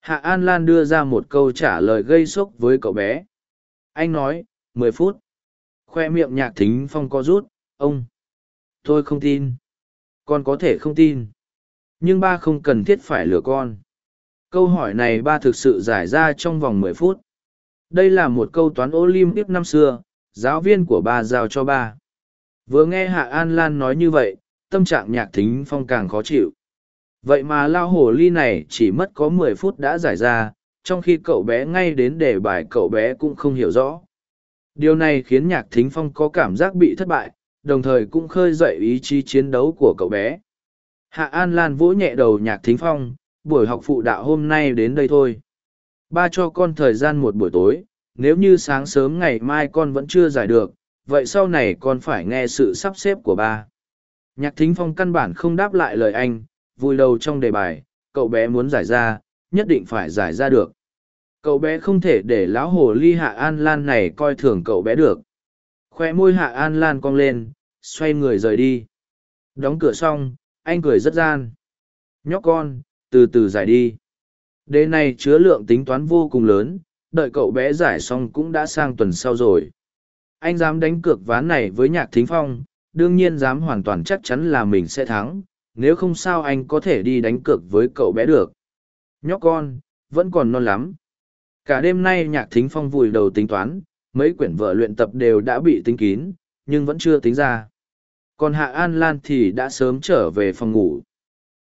Hạ An Lan đưa ra một câu trả lời gây sốc với cậu bé. Anh nói, mười phút. Khoe miệng nhạc thính phong có rút, ông. Tôi không tin. Con có thể không tin. Nhưng ba không cần thiết phải lừa con. Câu hỏi này ba thực sự giải ra trong vòng mười phút. Đây là một câu toán Olympic năm xưa, giáo viên của ba giao cho ba. Vừa nghe Hạ An Lan nói như vậy, tâm trạng nhạc thính phong càng khó chịu. Vậy mà lao hồ ly này chỉ mất có mười phút đã giải ra, trong khi cậu bé ngay đến đề bài cậu bé cũng không hiểu rõ. Điều này khiến nhạc thính phong có cảm giác bị thất bại, đồng thời cũng khơi dậy ý chí chiến đấu của cậu bé. Hạ An Lan vỗ nhẹ đầu nhạc thính phong, buổi học phụ đạo hôm nay đến đây thôi. Ba cho con thời gian một buổi tối, nếu như sáng sớm ngày mai con vẫn chưa giải được, vậy sau này con phải nghe sự sắp xếp của ba. Nhạc thính phong căn bản không đáp lại lời anh, vui đầu trong đề bài, cậu bé muốn giải ra, nhất định phải giải ra được. Cậu bé không thể để lão hồ ly hạ an lan này coi thường cậu bé được. Khoe môi hạ an lan cong lên, xoay người rời đi. Đóng cửa xong, anh cười rất gian. Nhóc con, từ từ giải đi. Đề này chứa lượng tính toán vô cùng lớn, đợi cậu bé giải xong cũng đã sang tuần sau rồi. Anh dám đánh cược ván này với nhạc thính phong, đương nhiên dám hoàn toàn chắc chắn là mình sẽ thắng, nếu không sao anh có thể đi đánh cược với cậu bé được. Nhóc con, vẫn còn non lắm. Cả đêm nay nhạc thính phong vùi đầu tính toán, mấy quyển vở luyện tập đều đã bị tính kín, nhưng vẫn chưa tính ra. Còn Hạ An Lan thì đã sớm trở về phòng ngủ.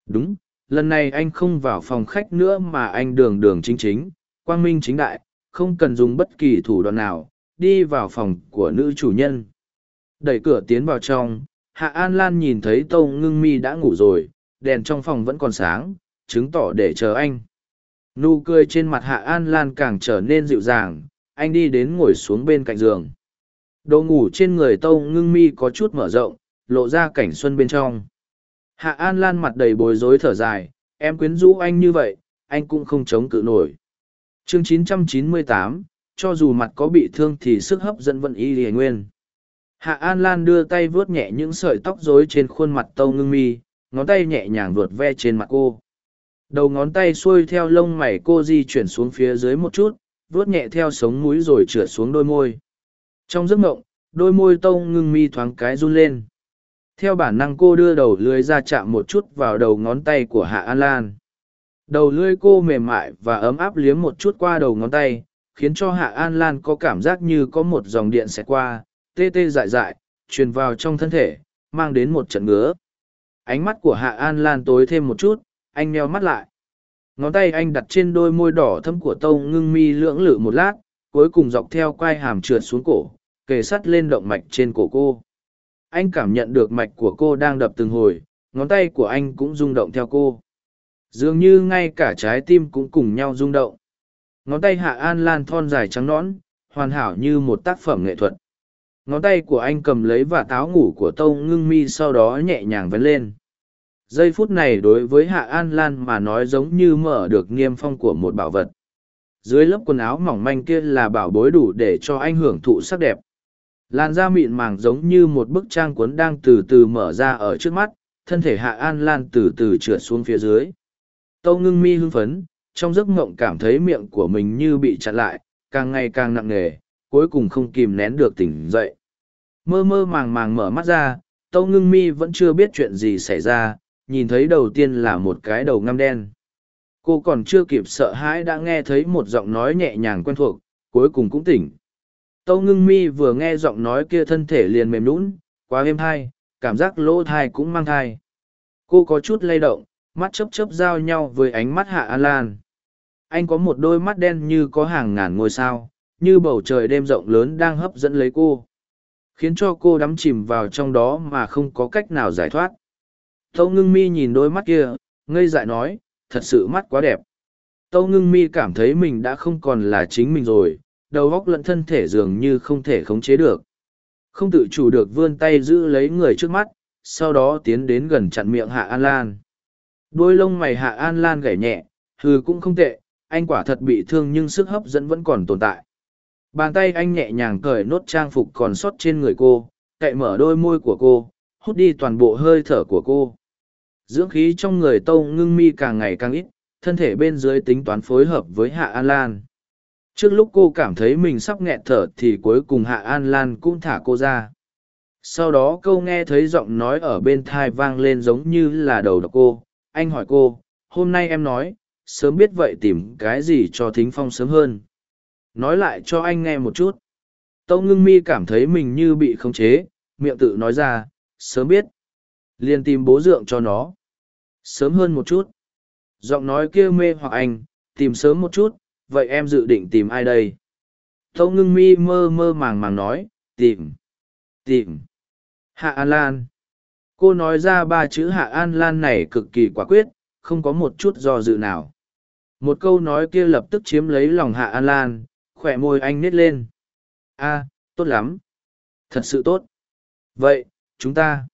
Đúng, lần này anh không vào phòng khách nữa mà anh đường đường chính chính, quang minh chính đại, không cần dùng bất kỳ thủ đoạn nào, đi vào phòng của nữ chủ nhân. Đẩy cửa tiến vào trong, Hạ An Lan nhìn thấy Tâu Ngưng Mi đã ngủ rồi, đèn trong phòng vẫn còn sáng, chứng tỏ để chờ anh. Nụ cười trên mặt hạ an lan càng trở nên dịu dàng anh đi đến ngồi xuống bên cạnh giường. Đồ ngủ trên người tâu ngưng mi có chút mở rộng lộ ra cảnh xuân bên trong. Hạ an lan mặt đầy bối rối thở dài em quyến rũ anh như vậy anh cũng không chống cự nổi chương 998, cho dù mặt có bị thương thì sức hấp dẫn vẫn y lìa nguyên. Hạ an lan đưa tay vuốt nhẹ những sợi tóc rối trên khuôn mặt tâu ngưng mi ngón tay nhẹ nhàng vuột ve trên mặt cô. Đầu ngón tay xuôi theo lông mày cô di chuyển xuống phía dưới một chút vuốt nhẹ theo sống mũi rồi trượt xuống đôi môi. Trong giấc mộng đôi môi tâu ngưng mi thoáng cái run lên. Theo bản năng cô đưa đầu lưới ra chạm một chút vào đầu ngón tay của hạ an lan đầu lưỡi cô mềm mại và ấm áp liếm một chút qua đầu ngón tay, khiến cho hạ an lan có cảm giác như có một dòng điện xẹt qua, tê tê dại dại, truyền vào trong thân thể, mang đến một trận ngứa. Ánh mắt của hạ an lan tối thêm một chút, anh meo mắt lại. Ngón tay anh đặt trên đôi môi đỏ thấm của tâu ngưng mi lưỡng lự một lát, cuối cùng dọc theo quai hàm trượt xuống cổ, kề sắt lên động mạch trên cổ cô. Anh cảm nhận được mạch của cô đang đập từng hồi, ngón tay của anh cũng rung động theo cô dường như ngay cả trái tim cũng cùng nhau rung động. Ngón tay hạ an lan thon dài trắng nõn, hoàn hảo như một tác phẩm nghệ thuật. Ngón tay của anh cầm lấy và táo ngủ của tâu ngưng mi sau đó nhẹ nhàng vấn lên. Giây phút này đối với hạ an lan mà nói giống như mở được niêm phong của một bảo vật. Dưới lớp quần áo mỏng manh kia là bảo bối đủ để cho anh hưởng thụ sắc đẹp. Làn da mịn màng giống như một bức trang cuốn đang từ từ mở ra ở trước mắt, thân thể hạ an lan từ từ trượt xuống phía dưới tâu ngưng mi hưng phấn, trong giấc ngộng cảm thấy miệng của mình như bị chặn lại, càng ngày càng nặng nề, cuối cùng không kìm nén được tỉnh dậy. Mơ mơ màng màng mở mắt ra, tâu ngưng mi vẫn chưa biết chuyện gì xảy ra, nhìn thấy đầu tiên là một cái đầu ngăm đen. Cô còn chưa kịp sợ hãi đã nghe thấy một giọng nói nhẹ nhàng quen thuộc, cuối cùng cũng tỉnh. Tâu ngưng mi vừa nghe giọng nói kia thân thể liền mềm lún quá êm thai, cảm giác lỗ thai cũng mang thai. Cô có chút lay động mắt chấp chấp giao nhau với ánh mắt hạ an lan. Anh có một đôi mắt đen như có hàng ngàn ngôi sao, như bầu trời đêm rộng lớn đang hấp dẫn lấy cô. Khiến cho cô đắm chìm vào trong đó mà không có cách nào giải thoát. Tâu ngưng mi nhìn đôi mắt kia, ngây dại nói, thật sự mắt quá đẹp. Tâu ngưng mi cảm thấy mình đã không còn là chính mình rồi, đầu óc lẫn thân thể dường như không thể khống chế được. Không tự chủ được vươn tay giữ lấy người trước mắt, sau đó tiến đến gần chặn miệng hạ an lan đôi lông mày hạ an lan gảy nhẹ, hừ cũng không tệ, anh quả thật bị thương nhưng sức hấp dẫn vẫn còn tồn tại. Bàn tay anh nhẹ nhàng cởi nốt trang phục còn sót trên người cô, cậy mở đôi môi của cô, hút đi toàn bộ hơi thở của cô. Dưỡng khí trong người tâu ngưng mi càng ngày càng ít, thân thể bên dưới tính toán phối hợp với hạ an lan. Trước lúc cô cảm thấy mình sắp nghẹn thở thì cuối cùng hạ an lan cũng thả cô ra. Sau đó câu nghe thấy giọng nói ở bên thai vang lên giống như là đầu độc cô anh hỏi cô, hôm nay em nói, sớm biết vậy tìm cái gì cho thính phong sớm hơn. Nói lại cho anh nghe một chút. Tâu ngưng mi cảm thấy mình như bị khống chế, miệng tự nói ra, sớm biết. Liền tìm bố dượng cho nó. Sớm hơn một chút. Giọng nói kia mê hoặc anh, tìm sớm một chút, vậy em dự định tìm ai đây? Tâu ngưng mi mơ mơ màng màng nói, tìm. Tìm. Hạ an lan cô nói ra ba chữ hạ an lan này cực kỳ quả quyết không có một chút do dự nào. Một câu nói kia lập tức chiếm lấy lòng hạ an lan khỏe môi anh nít lên. A tốt lắm. Thật sự tốt. Vậy chúng ta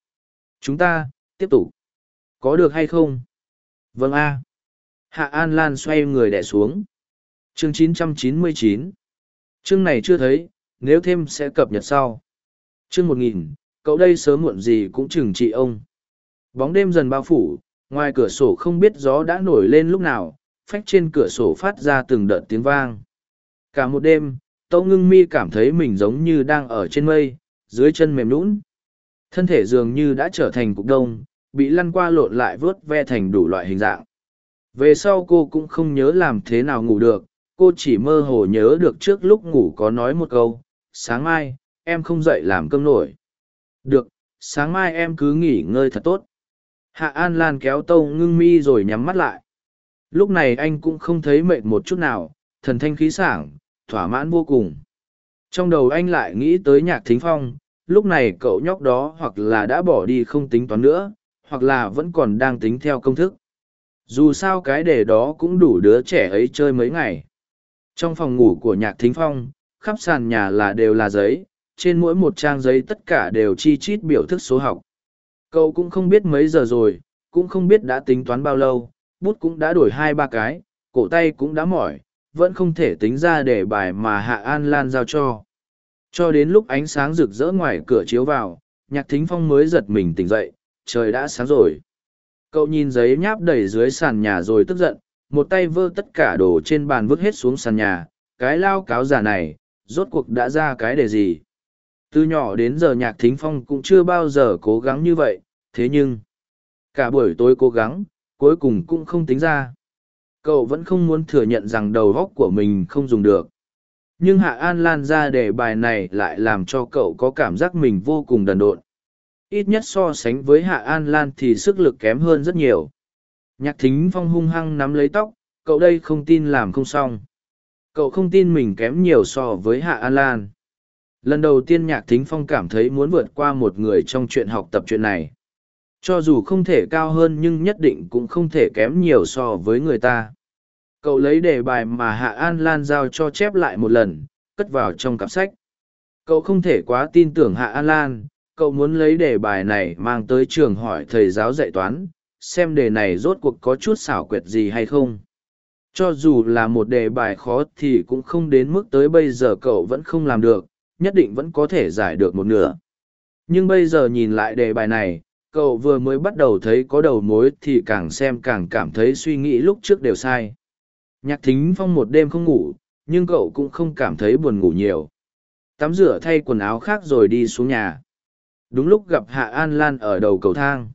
chúng ta tiếp tục. Có được hay không? Vâng a. Hạ an lan xoay người đẻ xuống. Chương 999 chương này chưa thấy nếu thêm sẽ cập nhật sau. Chương 1000, cậu đây sớm muộn gì cũng chừng trị ông. Bóng đêm dần bao phủ, ngoài cửa sổ không biết gió đã nổi lên lúc nào, phách trên cửa sổ phát ra từng đợt tiếng vang. Cả một đêm, tâu ngưng mi cảm thấy mình giống như đang ở trên mây, dưới chân mềm lũn thân thể dường như đã trở thành cục đông, bị lăn qua lộn lại vớt ve thành đủ loại hình dạng. Về sau cô cũng không nhớ làm thế nào ngủ được, cô chỉ mơ hồ nhớ được trước lúc ngủ có nói một câu, sáng mai, em không dậy làm cơm nổi được, sáng mai em cứ nghỉ ngơi thật tốt. Hạ an lan kéo tâu ngưng mi rồi nhắm mắt lại. Lúc này anh cũng không thấy mệt một chút nào, thần thanh khí sảng, thỏa mãn vô cùng. Trong đầu anh lại nghĩ tới nhạc thính phong, lúc này cậu nhóc đó hoặc là đã bỏ đi không tính toán nữa, hoặc là vẫn còn đang tính theo công thức. Dù sao cái đề đó cũng đủ đứa trẻ ấy chơi mấy ngày. Trong phòng ngủ của nhạc thính phong, khắp sàn nhà là đều là giấy trên mỗi một trang giấy tất cả đều chi chít biểu thức số học. Cậu cũng không biết mấy giờ rồi, cũng không biết đã tính toán bao lâu, bút cũng đã đổi hai ba cái, cổ tay cũng đã mỏi, vẫn không thể tính ra để bài mà hạ an lan giao cho. Cho đến lúc ánh sáng rực rỡ ngoài cửa chiếu vào, nhạc thính phong mới giật mình tỉnh dậy, trời đã sáng rồi. Cậu nhìn giấy nháp đầy dưới sàn nhà rồi tức giận, một tay vơ tất cả đồ trên bàn vứt hết xuống sàn nhà, cái lao cáo giả này, rốt cuộc đã ra cái đề gì? Từ nhỏ đến giờ nhạc thính phong cũng chưa bao giờ cố gắng như vậy, thế nhưng, cả buổi tối cố gắng, cuối cùng cũng không tính ra. Cậu vẫn không muốn thừa nhận rằng đầu góc của mình không dùng được. Nhưng hạ an lan ra đề bài này lại làm cho cậu có cảm giác mình vô cùng đần độn. Ít nhất so sánh với hạ an lan thì sức lực kém hơn rất nhiều. Nhạc thính phong hung hăng nắm lấy tóc, cậu đây không tin làm không xong. Cậu không tin mình kém nhiều so với hạ an lan lần đầu tiên nhạc thính phong cảm thấy muốn vượt qua một người trong chuyện học tập chuyện này. Cho dù không thể cao hơn nhưng nhất định cũng không thể kém nhiều so với người ta. Cậu lấy đề bài mà hạ an lan giao cho chép lại một lần, cất vào trong cặp sách. Cậu không thể quá tin tưởng hạ an lan, cậu muốn lấy đề bài này mang tới trường hỏi thầy giáo dạy toán, xem đề này rốt cuộc có chút xảo quyệt gì hay không. Cho dù là một đề bài khó thì cũng không đến mức tới bây giờ cậu vẫn không làm được nhất định vẫn có thể giải được một nửa. Nhưng bây giờ nhìn lại đề bài này, cậu vừa mới bắt đầu thấy có đầu mối thì càng xem càng cảm thấy suy nghĩ lúc trước đều sai. Nhạc thính phong một đêm không ngủ, nhưng cậu cũng không cảm thấy buồn ngủ nhiều. Tắm rửa thay quần áo khác rồi đi xuống nhà. Đúng lúc gặp hạ an lan ở đầu cầu thang.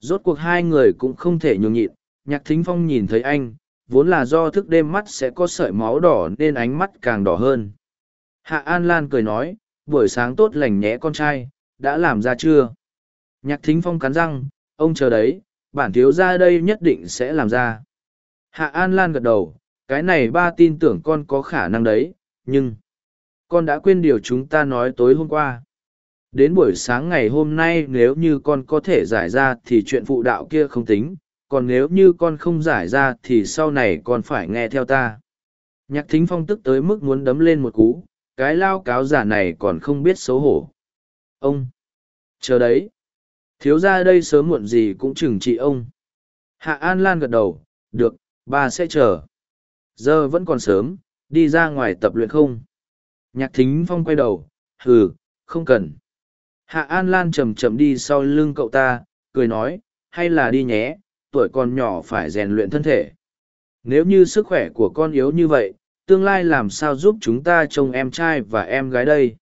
Rốt cuộc hai người cũng không thể nhường nhịn, nhạc thính phong nhìn thấy anh, vốn là do thức đêm mắt sẽ có sợi máu đỏ nên ánh mắt càng đỏ hơn hạ an lan cười nói, buổi sáng tốt lành nhẽ con trai, đã làm ra chưa? Nhạc thính phong cắn răng, ông chờ đấy, bản thiếu ra đây nhất định sẽ làm ra. Hạ an lan gật đầu, cái này ba tin tưởng con có khả năng đấy, nhưng con đã quên điều chúng ta nói tối hôm qua. Đến buổi sáng ngày hôm nay nếu như con có thể giải ra thì chuyện phụ đạo kia không tính, còn nếu như con không giải ra thì sau này con phải nghe theo ta. Nhạc thính phong tức tới mức muốn đấm lên một cú cái lao cáo giả này còn không biết xấu hổ. Ông, chờ đấy. Thiếu ra đây sớm muộn gì cũng chừng trị ông. Hạ an lan gật đầu, được, bà sẽ chờ. Giờ vẫn còn sớm, đi ra ngoài tập luyện không? Nhạc thính phong quay đầu, hừ, không cần. Hạ an lan chậm chậm đi sau lưng cậu ta, cười nói, hay là đi nhé, tuổi còn nhỏ phải rèn luyện thân thể. Nếu như sức khỏe của con yếu như vậy tương lai làm sao giúp chúng ta trông em trai và em gái đây?